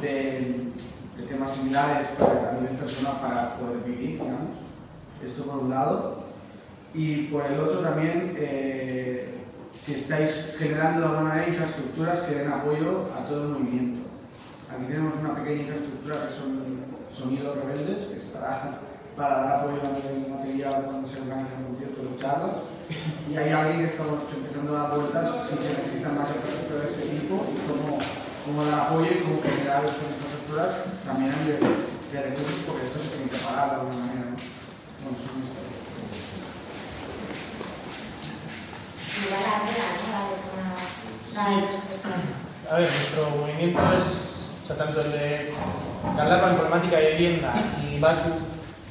de, de temas similares para, a nivel personal para poder vivir, digamos. Esto por un lado. Y por el otro también, eh, si estáis generando de alguna manera infraestructuras que den apoyo a todo el movimiento. Aquí tenemos una pequeña infraestructura que son sonidos rebeldes, que es para, dar apoyo a material cuando se organizan conciertos o charlas. Y hay alguien que estamos empezando a dar vueltas si se necesitan más infraestructuras de este tipo y cómo, cómo dar apoyo y cómo generar estas infraestructuras también nivel de recursos, porque esto se tiene que pagar de alguna manera. ¿no? Bueno, de la de respuestas. A ver, nuestro movimiento es, o sea, tanto el de Galdapa en Problemática de Vivienda y Batu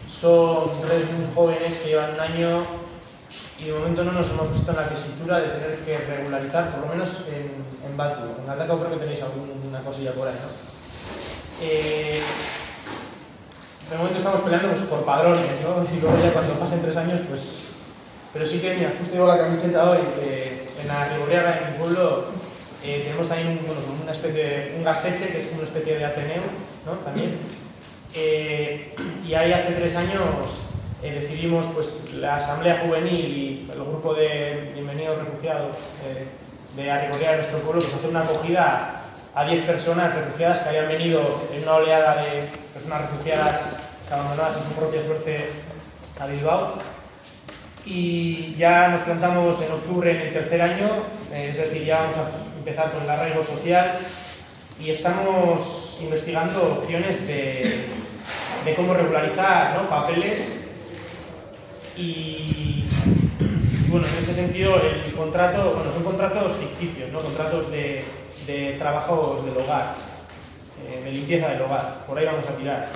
son tres muy jóvenes que llevan un año y de momento no nos hemos visto en la tesitura de tener que regularizar, por lo menos en, en Batu. En Galdapa creo que tenéis alguna cosilla por ahí, ¿no? Eh, de momento estamos peleando pues, por padrones, ¿no? Y luego ya cuando pasen tres años, pues... Pero sí que, mira, justo llevo la camiseta hoy, en la Rigoriaga, en mi pueblo, eh, tenemos también un, bueno, una especie de, un gasteche, que es una especie de Ateneo, ¿no? También. Eh, y ahí hace tres años eh, decidimos, pues, la Asamblea Juvenil y el grupo de Bienvenidos Refugiados eh, de Arrigoria de nuestro pueblo, pues hacer una acogida a 10 personas refugiadas que habían venido en una oleada de personas refugiadas abandonadas a su propia suerte a Bilbao. y ya nos plantamos en octubre en el tercer año, eh, es decir, ya vamos a empezar con el arraigo social y estamos investigando opciones de, de cómo regularizar ¿no? papeles y, bueno, en ese sentido el contrato, bueno, son contratos ficticios, ¿no? contratos de, de trabajos del hogar, eh, de limpieza del hogar, por ahí vamos a tirar.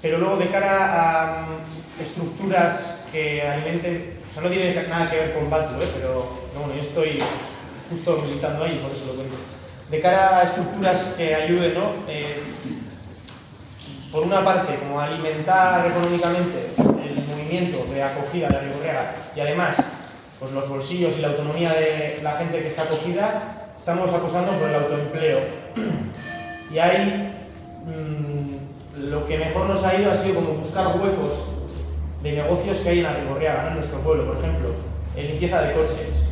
Pero luego de cara a mm, estructuras que alimenten, o sea, no tiene nada que ver con Batu, ¿eh? pero no, bueno, yo estoy pues, justo militando ahí, por eso lo cuento. De cara a estructuras que ayuden, ¿no? Eh, por una parte, como alimentar económicamente el movimiento de acogida de la Rigorriaga y además pues los bolsillos y la autonomía de la gente que está acogida, estamos apostando por el autoempleo. Y ahí mmm, lo que mejor nos ha ido ha sido como buscar huecos de negocios que hay en la Rigorriaga, ¿no? en nuestro pueblo, por ejemplo, en limpieza de coches.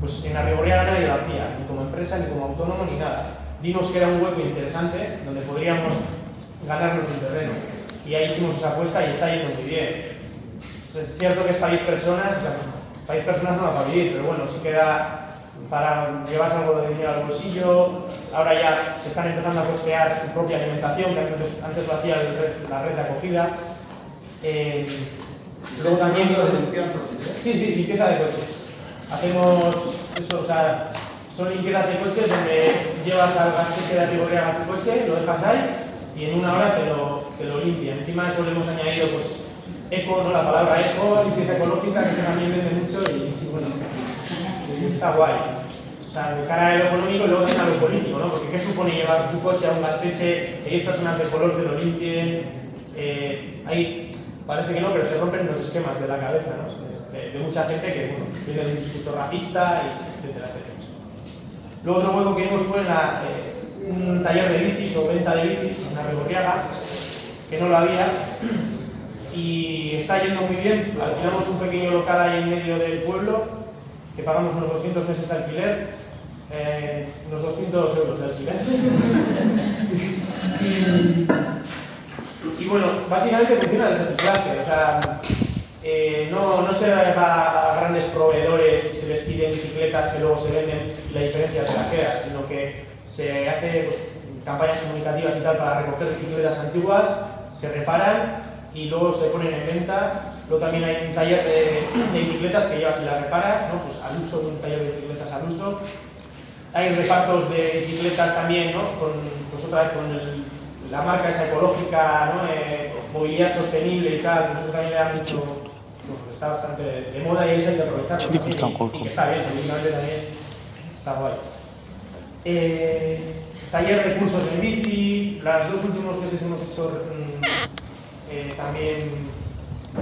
Pues en la Rigorriaga nadie lo hacía, ni como empresa, ni como autónomo, ni nada. Vimos que era un hueco interesante donde podríamos ganarnos un terreno. Y ahí hicimos esa apuesta y está yendo muy bien. Es cierto que es para 10 personas, o sea, pues, para 10 personas no va para vivir, pero bueno, sí queda para llevarse algo de dinero al bolsillo. Ahora ya se están empezando a costear su propia alimentación, que antes, antes lo hacía la red de acogida. Eh, luego también. Sí, sí, limpieza de coches. Hacemos eso, o sea, son limpiezas de coches donde llevas al gastete de Rigorriaga a tu coche, lo dejas ahí y en una hora te lo, te lo limpian. Encima eso le hemos añadido pues eco, ¿no? la palabra eco, limpieza ecológica, que también vende mucho y, y bueno, está guay. O sea, de cara a lo económico y luego a lo político, ¿no? Porque ¿qué supone llevar tu coche a un gasteche, que 10 personas de color te lo limpien? Eh, ahí parece que no, pero se rompen los esquemas de la cabeza, ¿no? De, de mucha gente que, bueno, tiene el discurso racista, y etcétera, etcétera. Luego otro hueco que vimos fue en la, eh, un taller de bicis o venta de bicis en la Reboriaga, que no lo había, y está yendo muy bien. Alquilamos un pequeño local ahí en medio del pueblo, que pagamos unos 200 meses de alquiler, eh, unos 200 euros de alquiler. y, y, bueno, básicamente funciona el reciclaje, o sea, eh, no, no se va a grandes proveedores y se les piden bicicletas que luego se venden la diferencia es la queda, sino que se hace pues, campañas comunicativas y tal para recoger bicicletas antiguas, se reparan y luego se ponen en venta. Luego también hay un taller de, de bicicletas que llevas y las reparas, ¿no? pues al uso, un taller de bicicletas al uso. Hay repartos de bicicletas también, ¿no? con, pues otra vez con el, la marca esa ecológica, ¿no? Eh, movilidad sostenible y tal, pues eso también le da mucho, bueno, está bastante de moda y eso hay que aprovecharlo también, y, y, que está bien, también está guay. Eh, taller de cursos en bici, las dos últimos meses hemos hecho mm, eh, también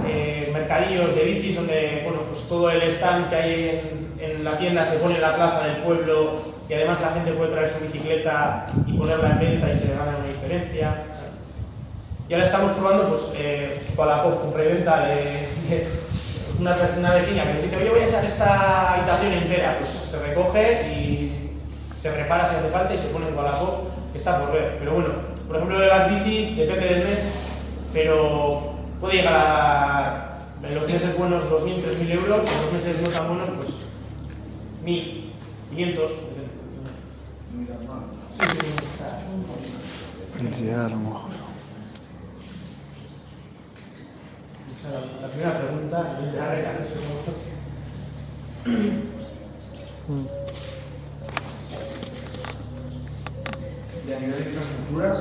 eh, mercadillos de bicis donde bueno, pues todo el stand que hay en, en, la tienda se pone en la plaza del pueblo y además la gente puede traer su bicicleta y ponerla en venta y se le gana una diferencia. Y ahora estamos probando pues, eh, la pop, con preventa de, de una, una, vecina que nos dice, oye, voy a echar esta habitación entera. Pues se recoge y se prepara si hace falta y se pone en Wallapop, que está por ver. Pero bueno, por ejemplo, de las bicis, depende del mes, pero puede llegar a, en los meses buenos, 2.000, 3.000 euros, en los meses no tan buenos, pues 1.000, 500. Sí, sí, sí, está. Felicidades, a lo mejor. La primera pregunta es la regla. Y a nivel de infraestructuras,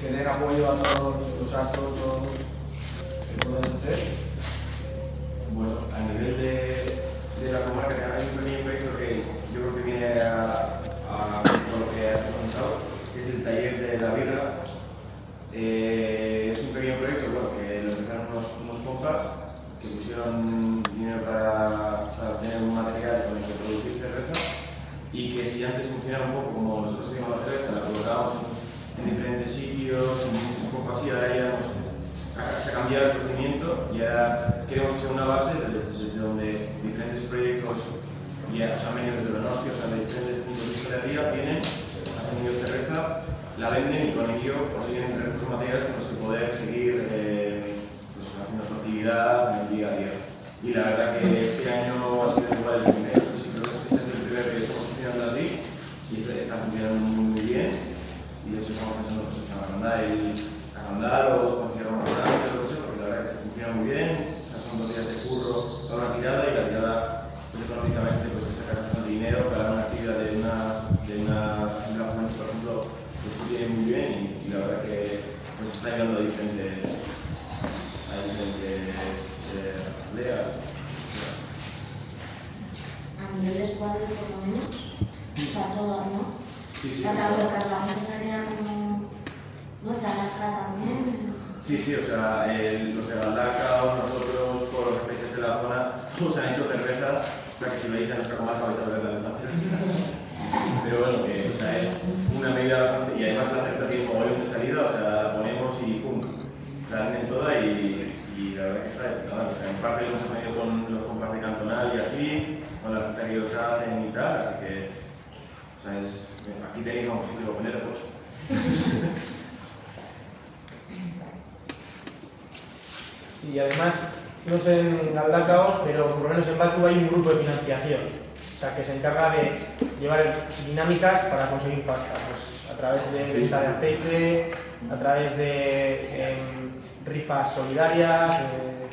que den apoyo a todos los actos o que puedan hacer. Bueno, a nivel de, de la comarca hay un pequeño proyecto que yo creo que viene a, a lo que has comentado, que es el taller de la birra. Eh, es un pequeño proyecto bueno, que lo empezaron unos, unos compas que pusieron dinero para, tener un material con el que producir cerveza y que si antes funcionaba un poco como nosotros hacíamos la cerveza, la colocábamos en, en diferentes sitios, un poco así, ahora ya hemos, cambiado el procedimiento y ahora queremos que sea una base desde, donde diferentes proyectos, ya, o sea, medios desde Donosti, o sea, de diferentes puntos de arriba, vienen, hacen ellos cerveza, la venden y con ello consiguen recursos materiales con solidarias, eh,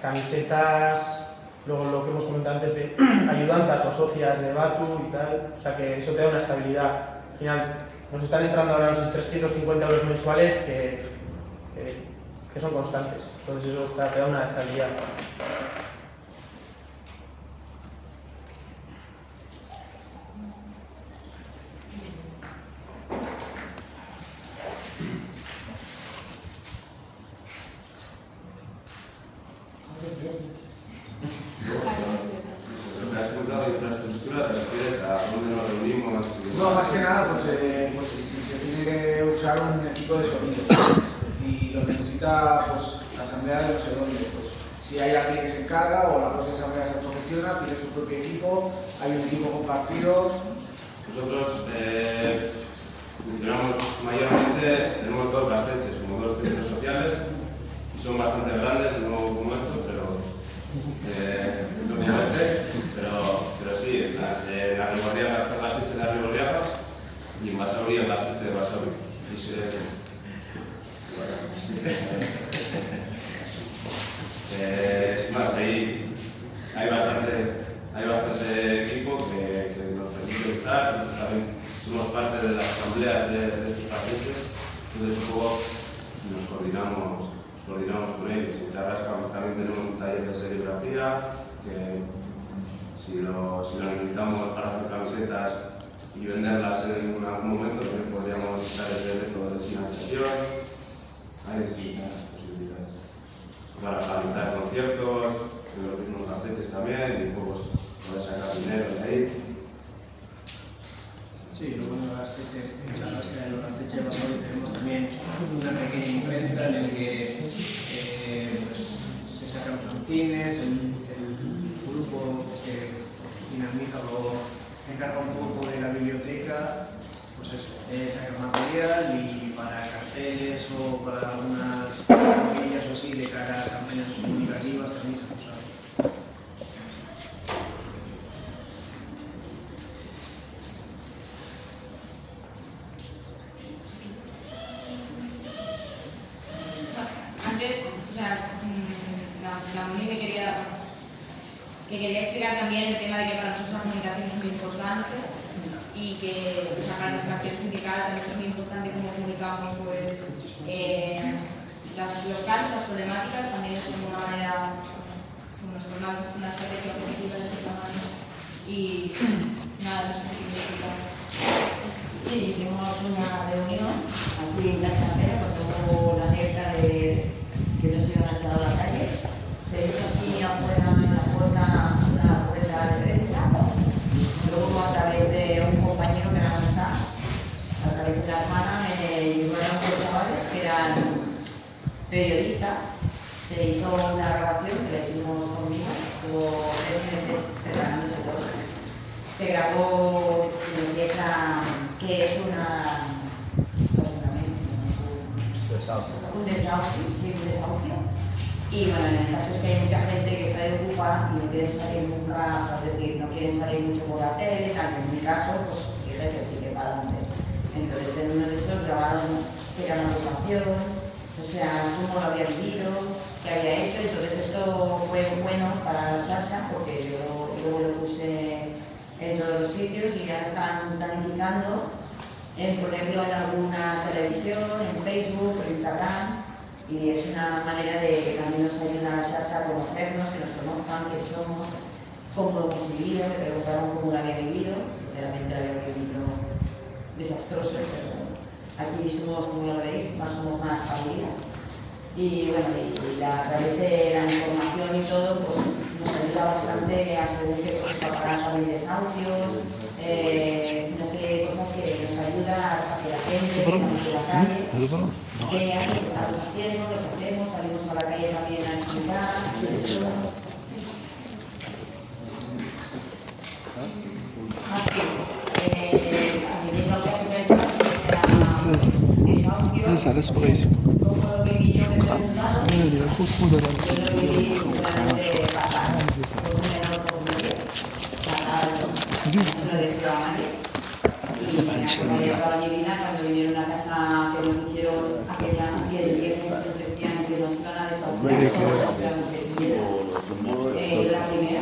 camisetas, luego lo que hemos comentado antes de ayudantas o socias de Batu y tal, o sea que eso te da una estabilidad. Al final, nos están entrando ahora los 350 euros mensuales que, que, son constantes, entonces eso te da una estabilidad. encarga o la propia asamblea se autogestiona, tiene su propio equipo, hay un equipo compartido. Nosotros eh, funcionamos mayormente quieren salir nunca, es decir, no quieren salir mucho por la tele, en mi caso, pues dije que sí que para adelante. Entonces en uno de esos grabaron que era una ocupación, o sea, cómo lo había vivido, qué había hecho, entonces esto fue bueno para Sasha porque yo lo puse en todos los sitios y ya están planificando en ponerlo en alguna televisión, en Facebook, en Instagram y es una manera de que también nos ayuda a a conocernos, que nos conozcan, que somos, cómo lo hemos vivido, que preguntaron cómo lo había vivido, realmente lo había vivido desastroso, pero este aquí somos, como ya veis, más somos más familia. Y bueno, y, la, a través de la información y todo, pues nos ayuda bastante a según que se para también desahucios, eh, no sé, cosas que nos ayudan a que la gente que en la calle, que que estamos haciendo, lo que hacemos, salimos a la calle también a eso. Así, eh, atendiendo a otras Das ist alles Preis. Ja, der Großmutter Cuando vinieron a casa que nos dijeron aquella y el viernes nos decían que nos iban a desahuciar eh, la primera,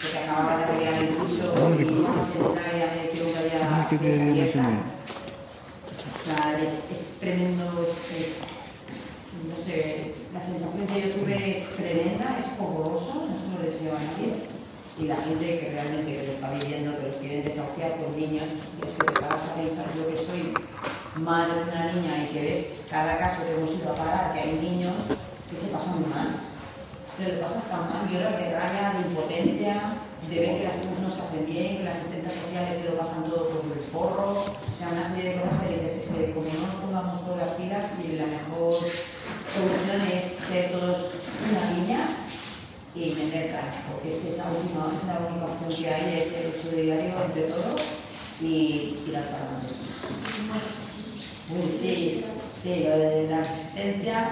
porque acababa de arreglar el curso y la segunda ya me dijeron que había que o sea, es, es tremendo, es, es- no sé, la sensación que yo tuve es tremenda, es horroroso, no se lo deseo a nadie. Y la gente que realmente lo está viviendo, que los quieren desahuciar por niños, es que te paras a pensar yo que soy madre de una niña y que ves cada caso que hemos ido a parar, que hay niños, es que se pasa muy mal. Pero te pasas tan mal, lloras de rabia, de impotencia, de ver que las cosas no se hacen bien, que las asistentes sociales se lo pasan todo por el forro, o sea, una serie de cosas que dices, es que como no nos pongamos todas las pilas y la mejor solución es ser todos una niña y vender carne, porque es que es la, última, es la única opción que hay, es ser solidario entre todos y adelante. Uy, sí, sí, lo de la resistencia,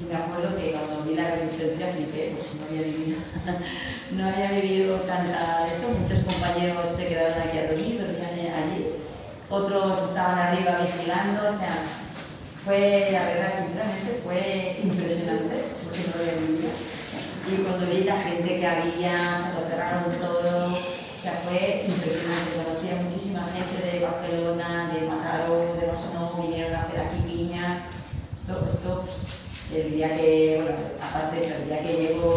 y me acuerdo que cuando vi la resistencia flipé, pues no había vivido, no había vivido tanta esto, muchos compañeros se quedaron aquí a dormir, dormían allí, otros estaban arriba vigilando, o sea, fue, la verdad, sinceramente, fue impresionante, porque no había vivido. Y cuando vi la gente que había, se lo cerraron todo, o sea, fue impresionante. Conocí a muchísima gente de Barcelona, de Mataró, de Barcelona, vinieron a hacer aquí piña. Todo esto, pues, el día que, bueno, aparte el día que llegó,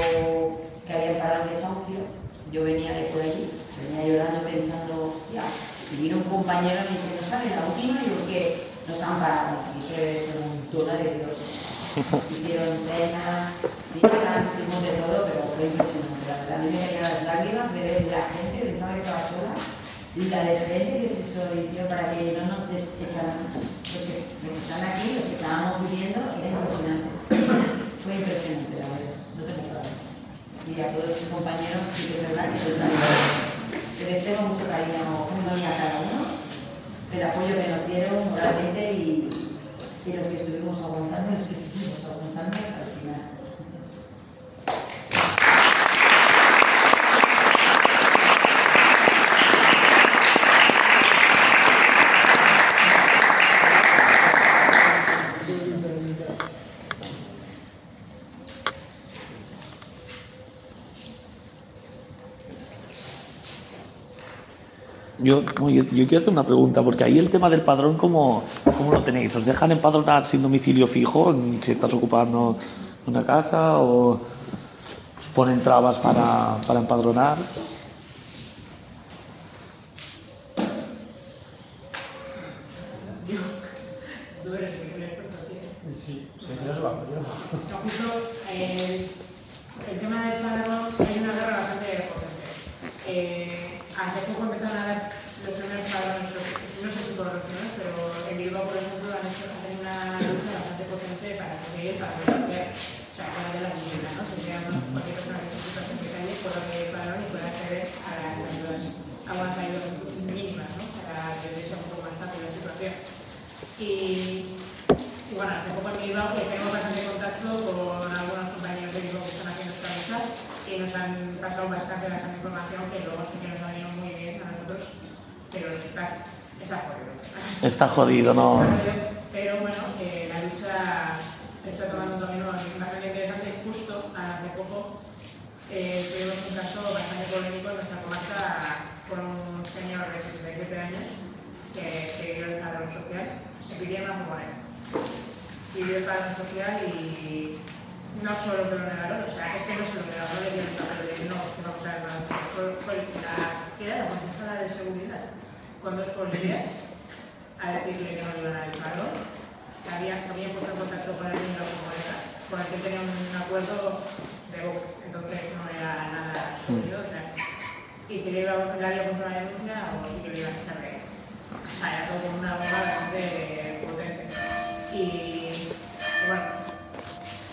que habían parado el desahucio, yo venía de por allí, venía llorando pensando, ya, y vino un compañero y me dice, no la última, y yo que nos han parado, y eso es un tono de Dios. Hicieron cena, fiestas, hicimos de todo, pero fue verdad, a mí me caían las lágrimas de ver la gente, pensaba que estaba sola, y la de gente que se solidició para que no nos echaran. Los que, los que están aquí, los que estábamos viviendo, era impresionante. Fue impresionante, la verdad. No tengo palabras. Y a todos sus compañeros, sí que es verdad que les, que les tengo mucho cariño, uno y a cada uno, el apoyo que nos dieron moralmente y, y los que estuvimos aguantando y los que Thank you. Yo, yo quiero hacer una pregunta, porque ahí el tema del padrón, ¿cómo, cómo lo tenéis? ¿Os dejan empadronar sin domicilio fijo, si estás ocupando una casa, o os ponen trabas para, para empadronar? Tú eres el experto, tío. Sí, que si no se va a yo. No, justo eh, el tema del padrón hay una guerra bastante potente. Eh, hace poco empezaron a dar los primeros padrones, no sé si todos los primeros, pero en Bilbao, por ejemplo, han hecho hacen una lucha bastante potente para conseguir para resolver, o sea, para de la vivienda, ¿no? Sería ¿no? cualquier persona que esté en situación de calle pueda pedir padrón y pueda acceder a las ayudas, a unas ayudas mínimas, ¿no? Para que les sea un poco más fácil la situación. Y y bueno, hace poco en Bilbao que tengo bastante contacto con algunos compañeros de Bilbao que están haciendo esta lucha y nos han pasado bastante, bastante información que luego sí que nos ha ido muy bien a nosotros, pero está, está jodido. Está jodido, ¿no? Pero bueno, la lucha está tomando un camino bastante interesante. Justo hace poco eh, tuvimos un caso bastante polémico en nuestra comarca con un señor de 67 años que, vivió el padrón social, que pidió una furgoneta pidió el padrón social y no solo se lo negaron, o sea, es que no se lo negaron, no le dieron papel de no, que vamos a ver nada. Fue, la, era la concejala de seguridad, con policías, a decirle que no iban a había, se habían puesto en contacto con el niño con el que tenía un acuerdo de voz, entonces no era nada sólido, o sea, y que le, iba, le había puesto una denuncia o y que le iban a echar de o sea, era todo con una bomba bastante potente. Y, y bueno,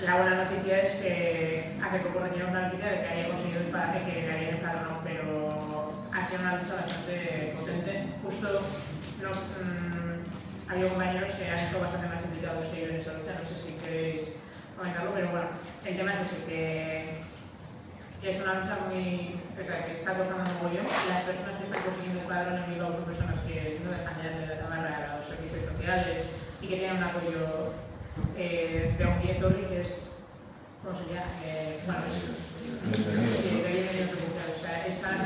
la buena noticia es que hace poco recibimos una noticia de que había conseguido el padre, que le habían empadronado, pero ha sido una lucha bastante potente. Justo no, mmm, había compañeros que han estado bastante más implicados que yo en esa lucha, no sé si queréis comentarlo, pero bueno, el tema es ese, que, que es una lucha muy, o sea, que está costando un mogollón. Las personas que están consiguiendo el padrón en Bilbao son personas que no dejan de la tabarra a los servicios sociales y que tienen un apoyo eh, de un directorio que es, ¿cómo se llama? Eh, bueno, es, sí, de 10 millones de puntos. O sea, están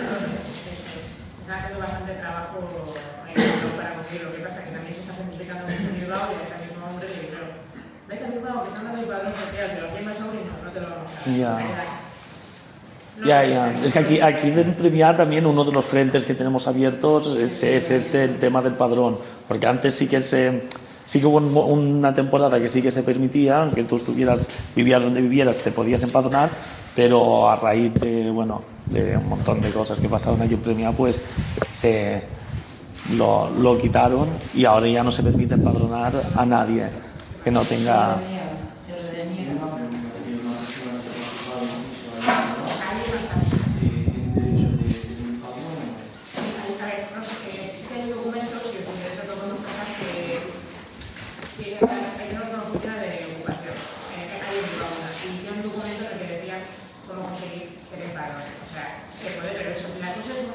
haciendo bastante trabajo eh, para conseguir. Lo que pasa que también se está simplificando mucho Bilbao y hasta mismo hombre que dijeron, vete a Bilbao que están dando el padrón social, pero aquí en Basauri no, no te lo vamos a dar. Ya. Ya, ya. Es que aquí, aquí en Premià también uno de los frentes que tenemos abiertos es, es este el tema del padrón, porque antes sí que se, sí que hubo un- una temporada que sí que se permitía, aunque tú estuvieras, vivías donde vivieras, te podías empadronar, pero a raíz de, bueno, de un montón de cosas que pasaron allí en Premià, pues se lo, lo quitaron y ahora ya no se permite empadronar a nadie que no tenga... Hay, a ver, no sé, eh, sí que hay documentos, y os interesa todo con cosas que, que hay una oficina de ocupación, eh, hay un una, y tiene un documento en el que decía cómo conseguir que te empadronen. O sea, se puede, pero eso, la cosa es,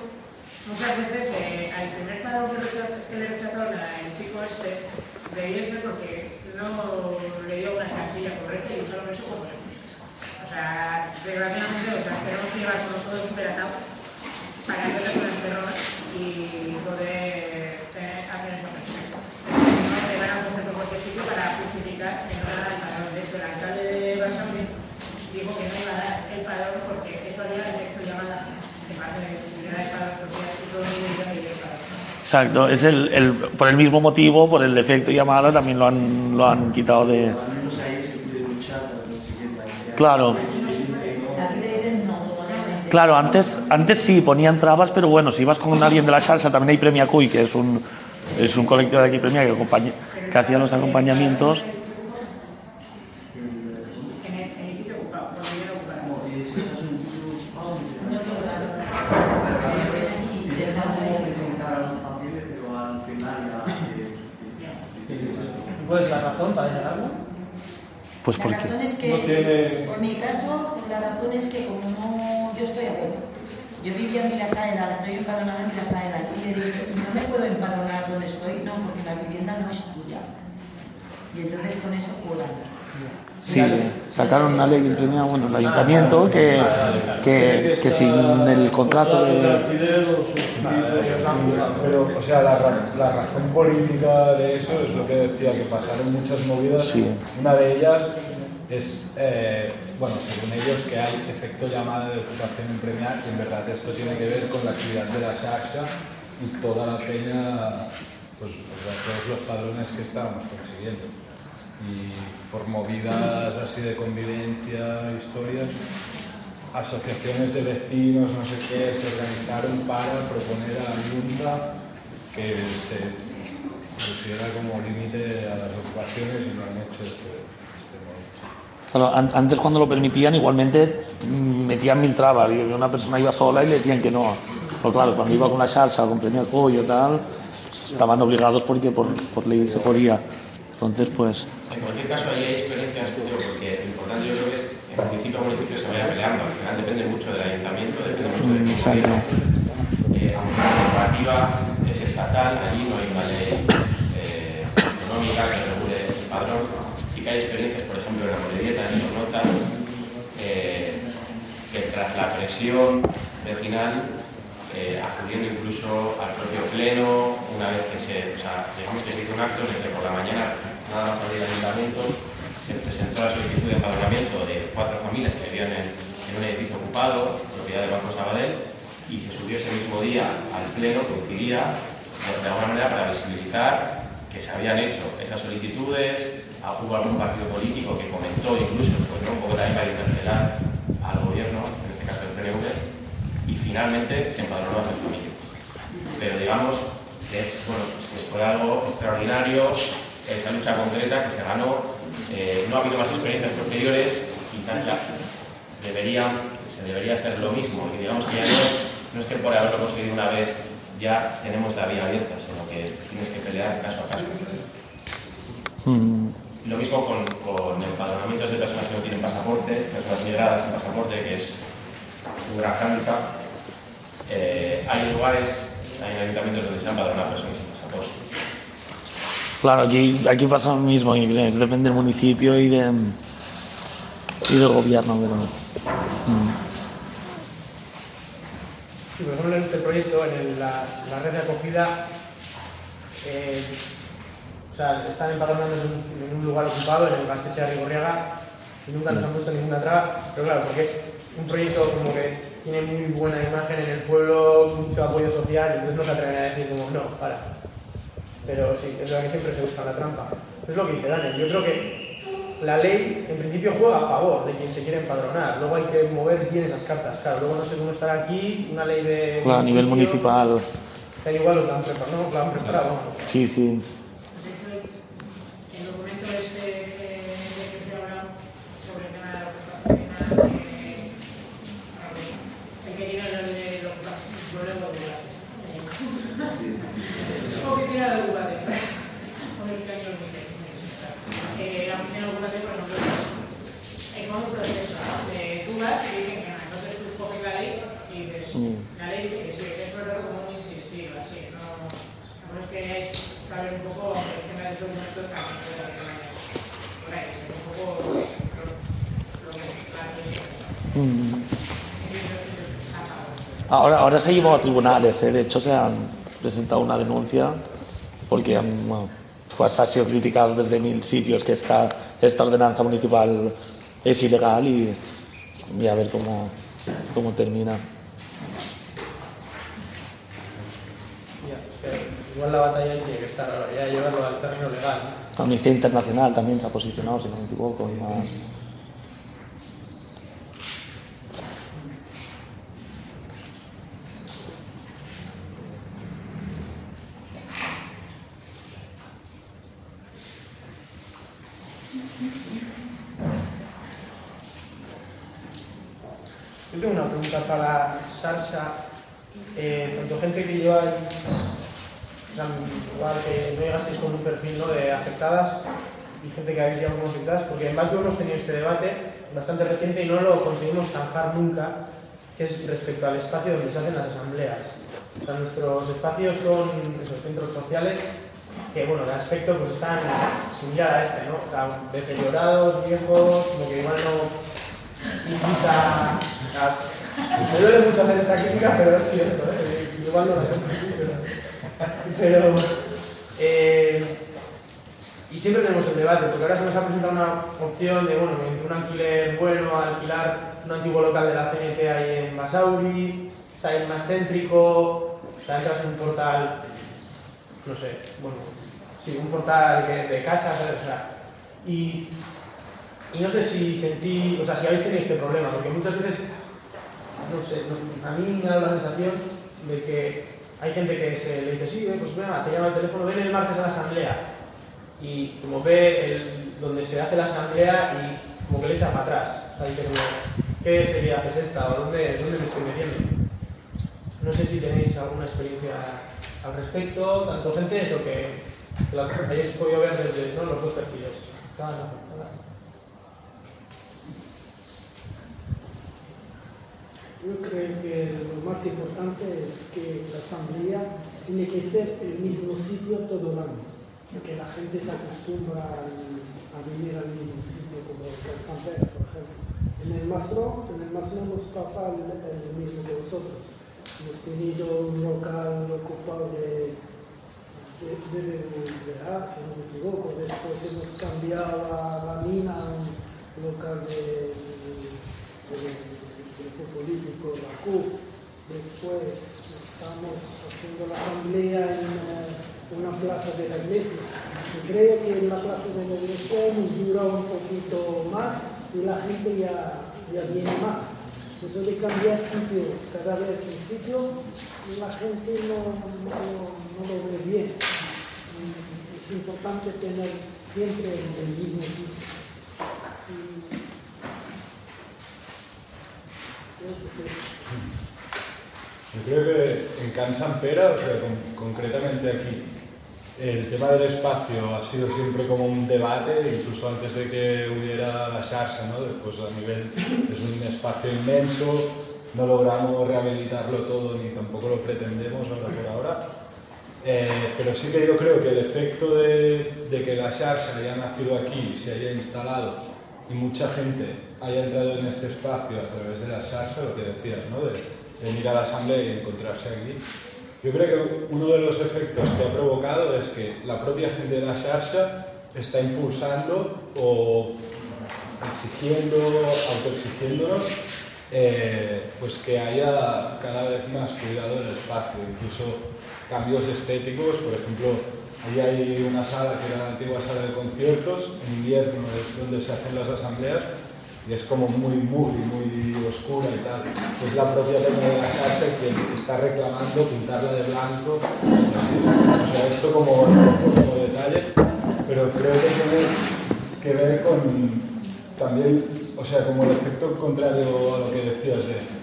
muchas veces, eh, al primer padrón que, recha- que le rechazaron al chico este, debía ser porque no le dio una casilla correcta y usaron eso como excusa. Sea, desgraciadamente, o sea, tenemos que llevar todo, todo súper atado para con el perro y poder tener, hacer esa persona. No le van a coger por cualquier sitio para justificar que no era el padrón. De hecho, el alcalde de Basauri dijo que no iba a dar el padrón porque eso haría el efecto llamada de parte de si hubiera esa propiedad y todo el que el padrón. Exacto, es el, el- por el mismo motivo, por el efecto llamada, también lo han, lo han quitado de... Claro, claro, antes, antes sí ponían trabas, pero bueno, si ibas con alguien de la salsa, también hay Premia Cuy, que es un, es un colectivo de aquí Premia que, acompaña- que hacía los acompañamientos. En el edificio ocupado, por vivienda ocupada. ¿Cuál es la razón para negarlo? Pues porque... razón es que, No tiene- por mi caso, la razón es que como no, yo estoy a huevo. Yo vivía en Vilasaeda, estoy empadronada en Vilasaeda y le dije, no me puedo empadronar donde estoy, no, porque la vivienda no es tuya. Y entonces con eso fuera. Sí, sacaron una ley en Premia, bueno, el ayuntamiento, que, que, que sin el contrato de... Pero, o sea, la, la razón política de eso es lo que decía, que pasaron muchas movidas. Sí. Una de ellas es, eh, bueno, según ellos, que hay efecto llamada de ocupación en Premia, que en verdad esto tiene que ver con la actividad de la Saxa y toda la peña, pues, todos los padrones que estábamos consiguiendo. Y por movidas así de convivencia, historias, asociaciones de vecinos, no sé qué, se organizaron para proponer a la Junta que se pusiera como límite a las ocupaciones y lo han hecho de modo. Claro, an- antes cuando lo permitían igualmente mm, metían mil trabas y una persona iba sola y le decían que no. Pero claro, cuando iba con la salsa o con premio apoyo y tal, estaban obligados porque por, por ley se podía. Entonces, pues... En cualquier caso, ahí hay experiencias, porque lo importante yo creo que es que municipio a municipio se vaya peleando. Al final depende mucho del ayuntamiento, depende mucho de gobierna. Eh, aunque la normativa es estatal, allí no hay una ley eh, económica que regule el padrón. Sí que hay experiencias, por ejemplo, en la Moredieta, en Sonota, eh, que tras la presión vecinal, eh, acudiendo incluso al propio pleno, una vez que se, digamos que se hizo un acto en el que por la mañana nada más abrir el ayuntamiento, se presentó la solicitud de empadronamiento de cuatro familias que vivían en, un edificio ocupado, propiedad del Banco Sabadell, y se subió ese mismo día al pleno, coincidía, de alguna manera para visibilizar que se habían hecho esas solicitudes, hubo algún partido político que comentó incluso, pues, ¿no? un poco también para interpelar al gobierno, en este caso el PNV, y finalmente se empadronó a las familias. Pero digamos que, es, bueno, fue algo extraordinario, esa lucha concreta que se ganó, eh, no ha habido más experiencias posteriores, quizás ya deberían, se debería hacer lo mismo, y digamos que ya no es, no es que por haberlo conseguido una vez ya tenemos la vía abierta, sino que tienes que pelear caso a caso. Mm. Lo mismo con, con empadronamientos de personas que no tienen pasaporte, personas migradas sin pasaporte, que es un gran hándicap. Eh, hay lugares, hay ayuntamientos donde se personas sin pasaporte. Claro, aquí, aquí pasa lo mismo, depende del municipio y, de, y del gobierno. Pero, mm. Sí, por ejemplo, en este proyecto, en el- la, la red de acogida, eh, o sea, están empadronándose en, un- en un lugar ocupado, en el Gasteche de Rigorriaga, y nunca nos han puesto ninguna traba, pero claro, porque es un proyecto como que tiene muy buena imagen en el pueblo, mucho apoyo social, entonces no se atreven a decir como, no, para. Pero sí, es verdad que siempre se busca la trampa. Es lo que dice Daniel, yo creo que la ley en principio juega a favor de quien se quiere empadronar, luego hay que mover bien esas cartas, claro, luego no sé cómo estará aquí, una ley de... Claro, a nivel municipal. Que igual os la han preparado, no, os la han preparado. Sí, sí. El documento este que, de que se habla sobre el tema de la ocupación, eh, el que tiene el de los problemas de la O que tiene la ocupación, con el cañón muy eh, La función de ocupación, por ejemplo, es como un proceso, ¿no? De tú vas y dicen que no, entonces tú coges la ley y dices, Sí. la ley dice que sí, eso es algo como muy insistido, así, no... La verdad es que hay que saber un poco el tema de los documentos también puede haber por ahí, es un poco lo, lo que es Mm. Se ha llevado a tribunales, ¿eh? de hecho se han presentado una denuncia porque han, pues ha sido criticado desde mil sitios que esta, esta ordenanza municipal es ilegal y, y a ver cómo, cómo termina. Igual la batalla tiene que estar ahora, ya llevarlo al terreno legal. Amnistía Internacional también se ha posicionado, si no me equivoco. y más. Yo tengo una pregunta para Salsa. Eh, tanto gente que lleváis, o sea, igual que no llegasteis con un perfil ¿no? de afectadas y gente que habéis llegado como afectadas, porque en Batio hemos tenido este debate bastante reciente y no lo conseguimos zanjar nunca, que es respecto al espacio donde se hacen las asambleas. Nuestros espacios son esos centros sociales que, bueno, de aspecto pues están similar a este, ¿no? O sea, deteriorados, viejos, como que igual no invita a... Me duele mucho hacer esta crítica, pero es cierto, ¿eh? Igual no la tengo pero eh, y siempre tenemos el debate, porque ahora se nos ha presentado una opción de, bueno, un alquiler bueno, alquilar un antiguo local de la CNT ahí en Basauri, está ahí más céntrico, o sea, entras en un portal, no sé, bueno, sí, un portal de, de casa, ¿sabes? O sea, y, y no sé si sentí, o sea, si habéis tenido este problema, porque muchas veces, no sé, a mí me da la sensación de que hay gente que se le dice, sí, eh, pues venga, te llama el teléfono, ven el martes a la asamblea, y como ve donde se hace la asamblea y como que le echa para atrás. O sea, dice como, ¿qué sería haces esta? ¿O dónde, dónde me estoy metiendo? No sé si tenéis alguna experiencia al respecto, tanto gente eso que, que la hayáis podido ver desde ¿no? los dos perfiles. Uno. Yo creo que lo más importante es que la asamblea tiene que ser el mismo sitio todo el año, porque la gente se acostumbra al- a venir al mismo sitio como el San Pedro, por ejemplo. En el Masro, en el Masro nos pasa el- lo mismo que vosotros. Hemos tenido un local ocupado de de, de, de, si no me equivoco. Después hemos cambiado a la mina, un local de, grupo político, la CUP. Después estamos haciendo la asamblea en eh, una plaza de la iglesia. Y creo que en la plaza de la iglesia durado un poquito más y la gente ya, ya viene más. Eso de cambiar sitios cada vez un sitio, la gente no, no, no lo ve bien. Es importante tener siempre el mismo sitio. Creo que. Yo creo que en Can o sea, con- concretamente aquí, el tema del espacio ha sido siempre como un debate, incluso antes de que hubiera la Xarxa, ¿no? Después a nivel, es un espacio inmenso, no logramos rehabilitarlo todo ni tampoco lo pretendemos ahora por ahora. Eh, pero sí que yo creo que el efecto de, que la Xarxa haya nacido aquí, se haya instalado y mucha gente haya entrado en este espacio a través de la Xarxa, lo que decías, ¿no? de, de venir a la asamblea y encontrarse aquí. Yo creo que uno de los efectos que ha provocado es que la propia gente de la Xarxa está impulsando o exigiendo, autoexigiéndonos, eh, pues que haya cada vez más cuidado del espacio, incluso cambios estéticos, por ejemplo, ahí hay una sala que era la antigua sala de conciertos, en invierno es donde se hacen las asambleas, y es como muy, muy, muy oscura y tal. Es la propia peña de la casa quien está reclamando pintarla de blanco. O sea, esto como, como detalle, pero creo que tiene que ver con también, o sea, como el efecto contrario a lo que decías de...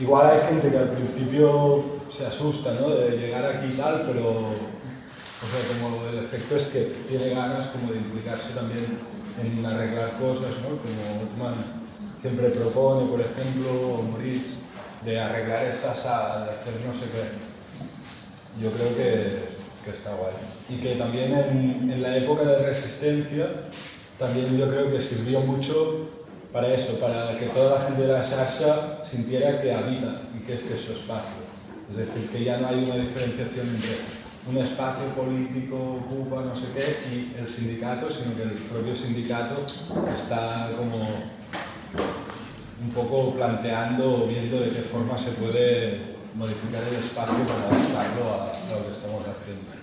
Igual hay gente que al principio se asusta, ¿no? De llegar aquí y tal, pero o sea, como el efecto es que tiene ganas como de implicarse también en arreglar cosas, ¿no? Como Otman siempre propone, por ejemplo, o Maurice, de arreglar esta sala, de hacer no sé qué. Yo creo que, que está guay. Y que también en, en la época de resistencia, también yo creo que sirvió mucho para eso, para que toda la gente de la Xarxa sintiera que habita y que este es su espacio. Es decir, que ya no hay una diferenciación entre un espacio político, ocupa, no sé qué, y el sindicato, sino que el propio sindicato está como un poco planteando o viendo de qué forma se puede modificar el espacio para adaptarlo a, lo que estamos haciendo.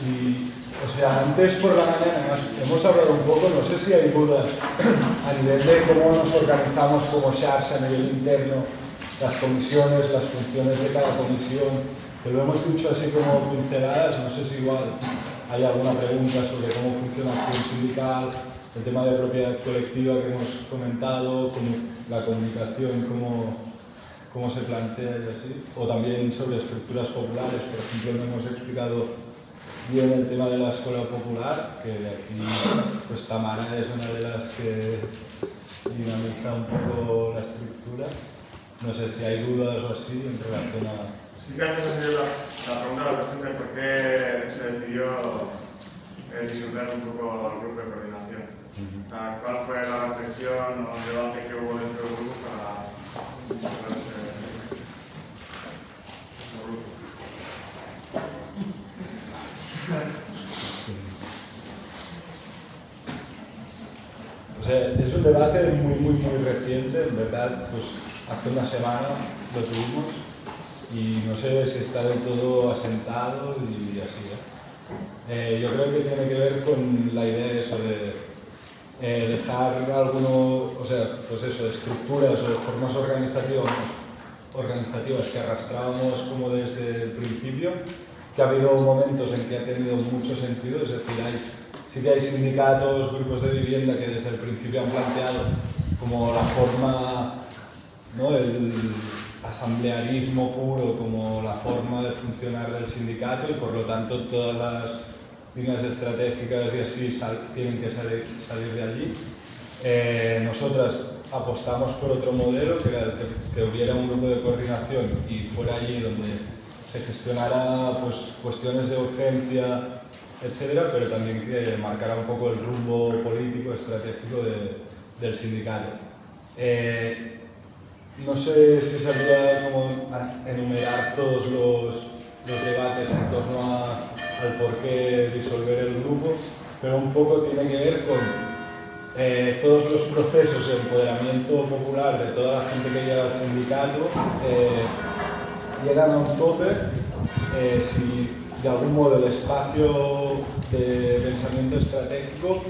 Y, o antes por la mañana hemos- hemos hablado un poco, no sé si hay dudas a nivel de cómo nos organizamos como SHARS a nivel interno, las comisiones, las funciones de cada comisión, que lo hemos dicho así como pinceladas, no sé si igual hay alguna pregunta sobre cómo funciona la acción sindical, el tema de propiedad colectiva que hemos comentado, como la comunicación, cómo, cómo se plantea y así, o también sobre estructuras populares, por ejemplo, no hemos explicado bien el tema de la escuela popular, que aquí pues Tamara es una de las que dinamiza un poco la estructura. No sé si hay dudas o así en relación a... Sí que antes ha sido la, la pregunta, la cuestión de por qué se decidió eh, disolver un poco el grupo de coordinación. O sea, ¿Cuál fue la reflexión o el debate que hubo dentro del grupo para disolver ese, ese grupo? O es un debate muy, muy, muy reciente, en verdad, pues hace una semana lo tuvimos y no sé si está del todo asentado y así. ¿eh? Eh, yo creo que tiene que ver con la idea de eso de eh, dejar algunos, o sea, pues eso, estructuras o formas organizativas, organizativas que arrastrábamos como desde el principio, que ha habido momentos en que ha tenido mucho sentido, es decir, hay, sí que hay sindicatos, grupos de vivienda que desde el principio han planteado como la forma, ¿no? el asamblearismo puro como la forma de funcionar del sindicato y por lo tanto todas las líneas estratégicas y así tienen que salir, salir de allí. Eh, nosotras apostamos por otro modelo, que era el que, que hubiera un grupo de coordinación y fuera allí donde se gestionara pues, cuestiones de urgencia, etcétera, pero también que marcara un poco el rumbo político, estratégico de- del sindicato. Eh, no sé si sabría cómo a- enumerar todos los, los debates en torno a- al por qué disolver el grupo, pero un poco tiene que ver con eh, todos los procesos de empoderamiento popular de toda la gente que llega al sindicato eh, llegan a un tope eh, si de algún modo el espacio de pensamiento estratégico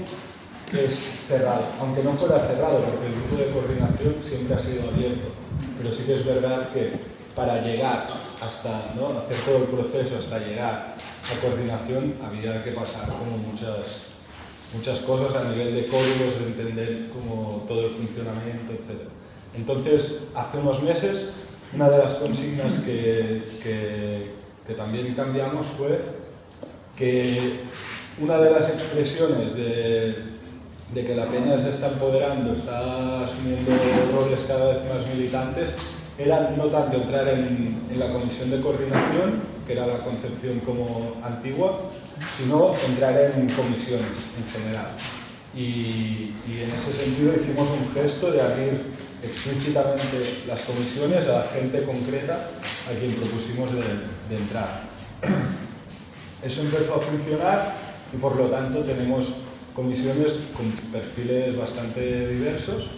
es cerrado, aunque no fuera cerrado, porque el grupo de coordinación siempre ha sido abierto, pero sí que es verdad que para llegar hasta, ¿no? hacer todo el proceso hasta llegar a coordinación había que pasar como muchas, muchas cosas a nivel de códigos, de entender como todo el funcionamiento, etc. Entonces, hace unos meses, una de las consignas que, que- que también cambiamos fue que una de las expresiones de, que la peña se está empoderando, está asumiendo roles cada vez más militantes, era no tanto entrar en, la comisión de coordinación, que era la concepción como antigua, sino entrar en comisiones en general. Y en ese sentido hicimos un gesto de abrir explícitamente las comisiones a la gente concreta a quien propusimos de, de entrar. Eso empezó a funcionar y por lo tanto tenemos comisiones con perfiles bastante diversos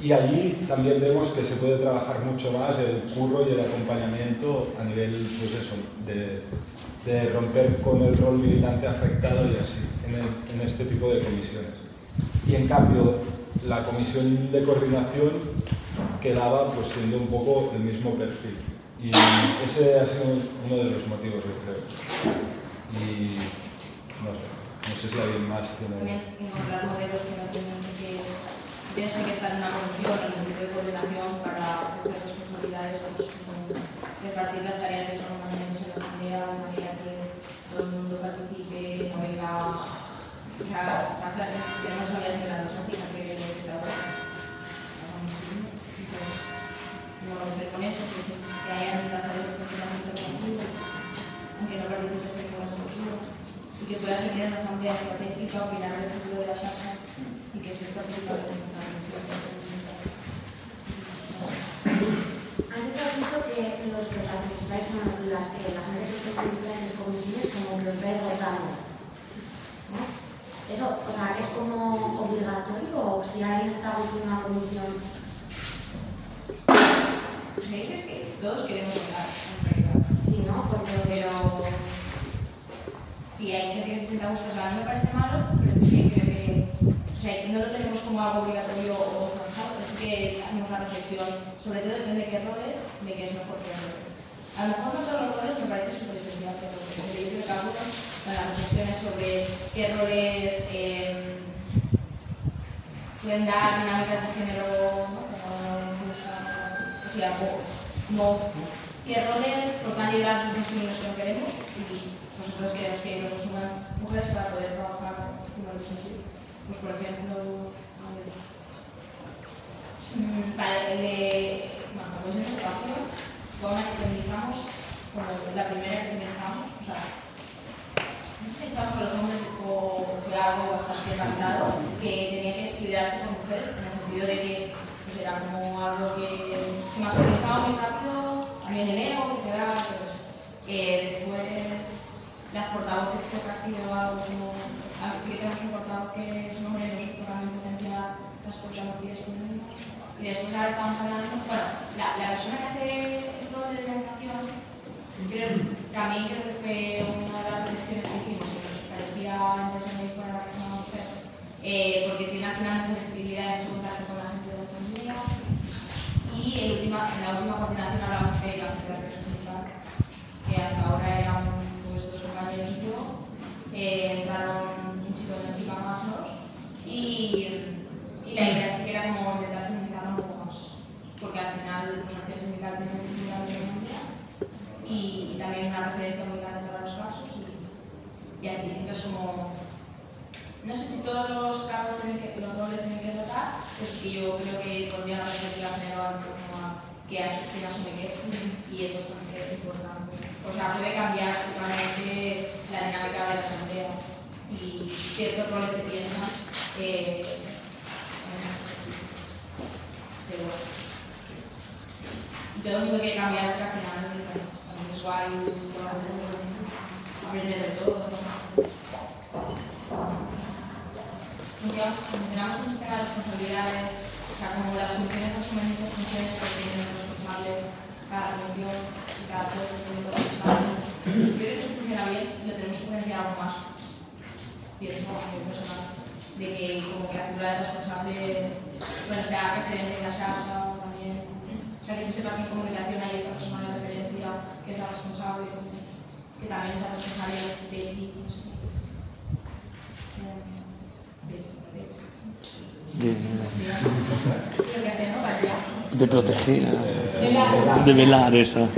y allí también vemos que se puede trabajar mucho más el curro y el acompañamiento a nivel pues eso, de, romper con el rol militante afectado y así en, el- en este tipo de comisiones. Y en cambio la comisión de coordinación quedaba pues siendo un poco el mismo perfil. Y ese ha sido uno de los motivos, yo creo. Y no sé, no sé si alguien más tiene... Encontrar modelos que no tienen que tienes que estar en una comisión en un grupo de coordinación para hacer responsabilidades pues, repartir las tareas de forma en la asamblea de manera que todo el mundo participe no venga sea, pasa, tenemos asambleas de la romper con eso, que, se- que hayan las que hacer contigo, aunque no participes de la estructura y que puedas venir a una asamblea estratégica, opinar del futuro de la xarxa y que estés participando en la. Antes has dicho que los que participáis, las que la gente que estáis en diferentes comisiones, como que os vais rotando. ¿no? Eso, o sea, es como obligatorio o si alguien está en una comisión. Me dices que todos queremos hablar, Sí, ¿no? Porque pero si hay gente que se sienta gusto, o sea, a mí me parece malo, pero sí que creo que, o sea, no lo tenemos como algo obligatorio o forzado, pero sí que hacemos una reflexión, sobre todo depende de qué roles, de qué es mejor que otro. A lo mejor no todos los roles me parece súper esencial, pero yo creo que con las reflexiones sobre qué roles eh, pueden dar dinámicas de género, ¿no? Como no, qué roles tocan liderazgos masculinos que no queremos y nosotros queremos que nos asuman mujeres para poder trabajar el sentido. Pues por ejemplo, para el de, bueno, pues en educación, fue una que como la primera que feminizamos, o sea, no sé si echamos a los hombres o fue algo bastante pactado, que tenía que liderarse con mujeres, en el sentido de que como algo que se masculinizaba muy rápido, el ego, que era, eh, después las portavoces creo que ha sido algo como, ah, sí que tenemos un portavoz que es un hombre, nosotros también potenciar las portavocías femeninas. Y después ahora estamos hablando, bueno, la, la persona que hace el rol de organización, creo, también creo que fue una de las reflexiones que hicimos, que nos parecía interesante para una mujer, eh, porque tiene al final mucha visibilidad en su contacto con la gente de la asamblea. Y en, la última coordinación hablamos de la mujer representada, que hasta ahora eran dos compañeros y yo, eh, entraron un chico y una chica más, ¿no? Y, y la idea sí que era como intentar feminizarlo un poco más, porque al final pues, acción sindical tiene un sindical de memoria y también una referencia muy grande para los casos y, y y así. Entonces, como, no sé si todos los cargos tienen que, los roles tienen que rotar, pues que yo creo que haber perspectiva general como a que asume, asume qué, y es bastante importante. O sea, puede cambiar totalmente la dinámica de la asamblea. Si ciertos roles se piensan, eh, pero y todo el mundo quiere cambiar porque al final es guay aprender de todo. Funcionamos funcionamos un sistema de responsabilidades, o sea, como las comisiones asumen muchas funciones porque tienen un responsable cada comisión y cada puesto tiene responsable. Yo creo que eso funciona bien y lo tenemos que potenciar algo más. Pienso a nivel personal, de que como que la figura del responsable, bueno, sea referente en la salsa también. O sea, que tú sepas que en comunicación hay esta persona de referencia que es la responsable, que también esa responsabilidad es de ti. No sé. De, Creo que este, ¿no? Valdría. De proteger, de velar eso.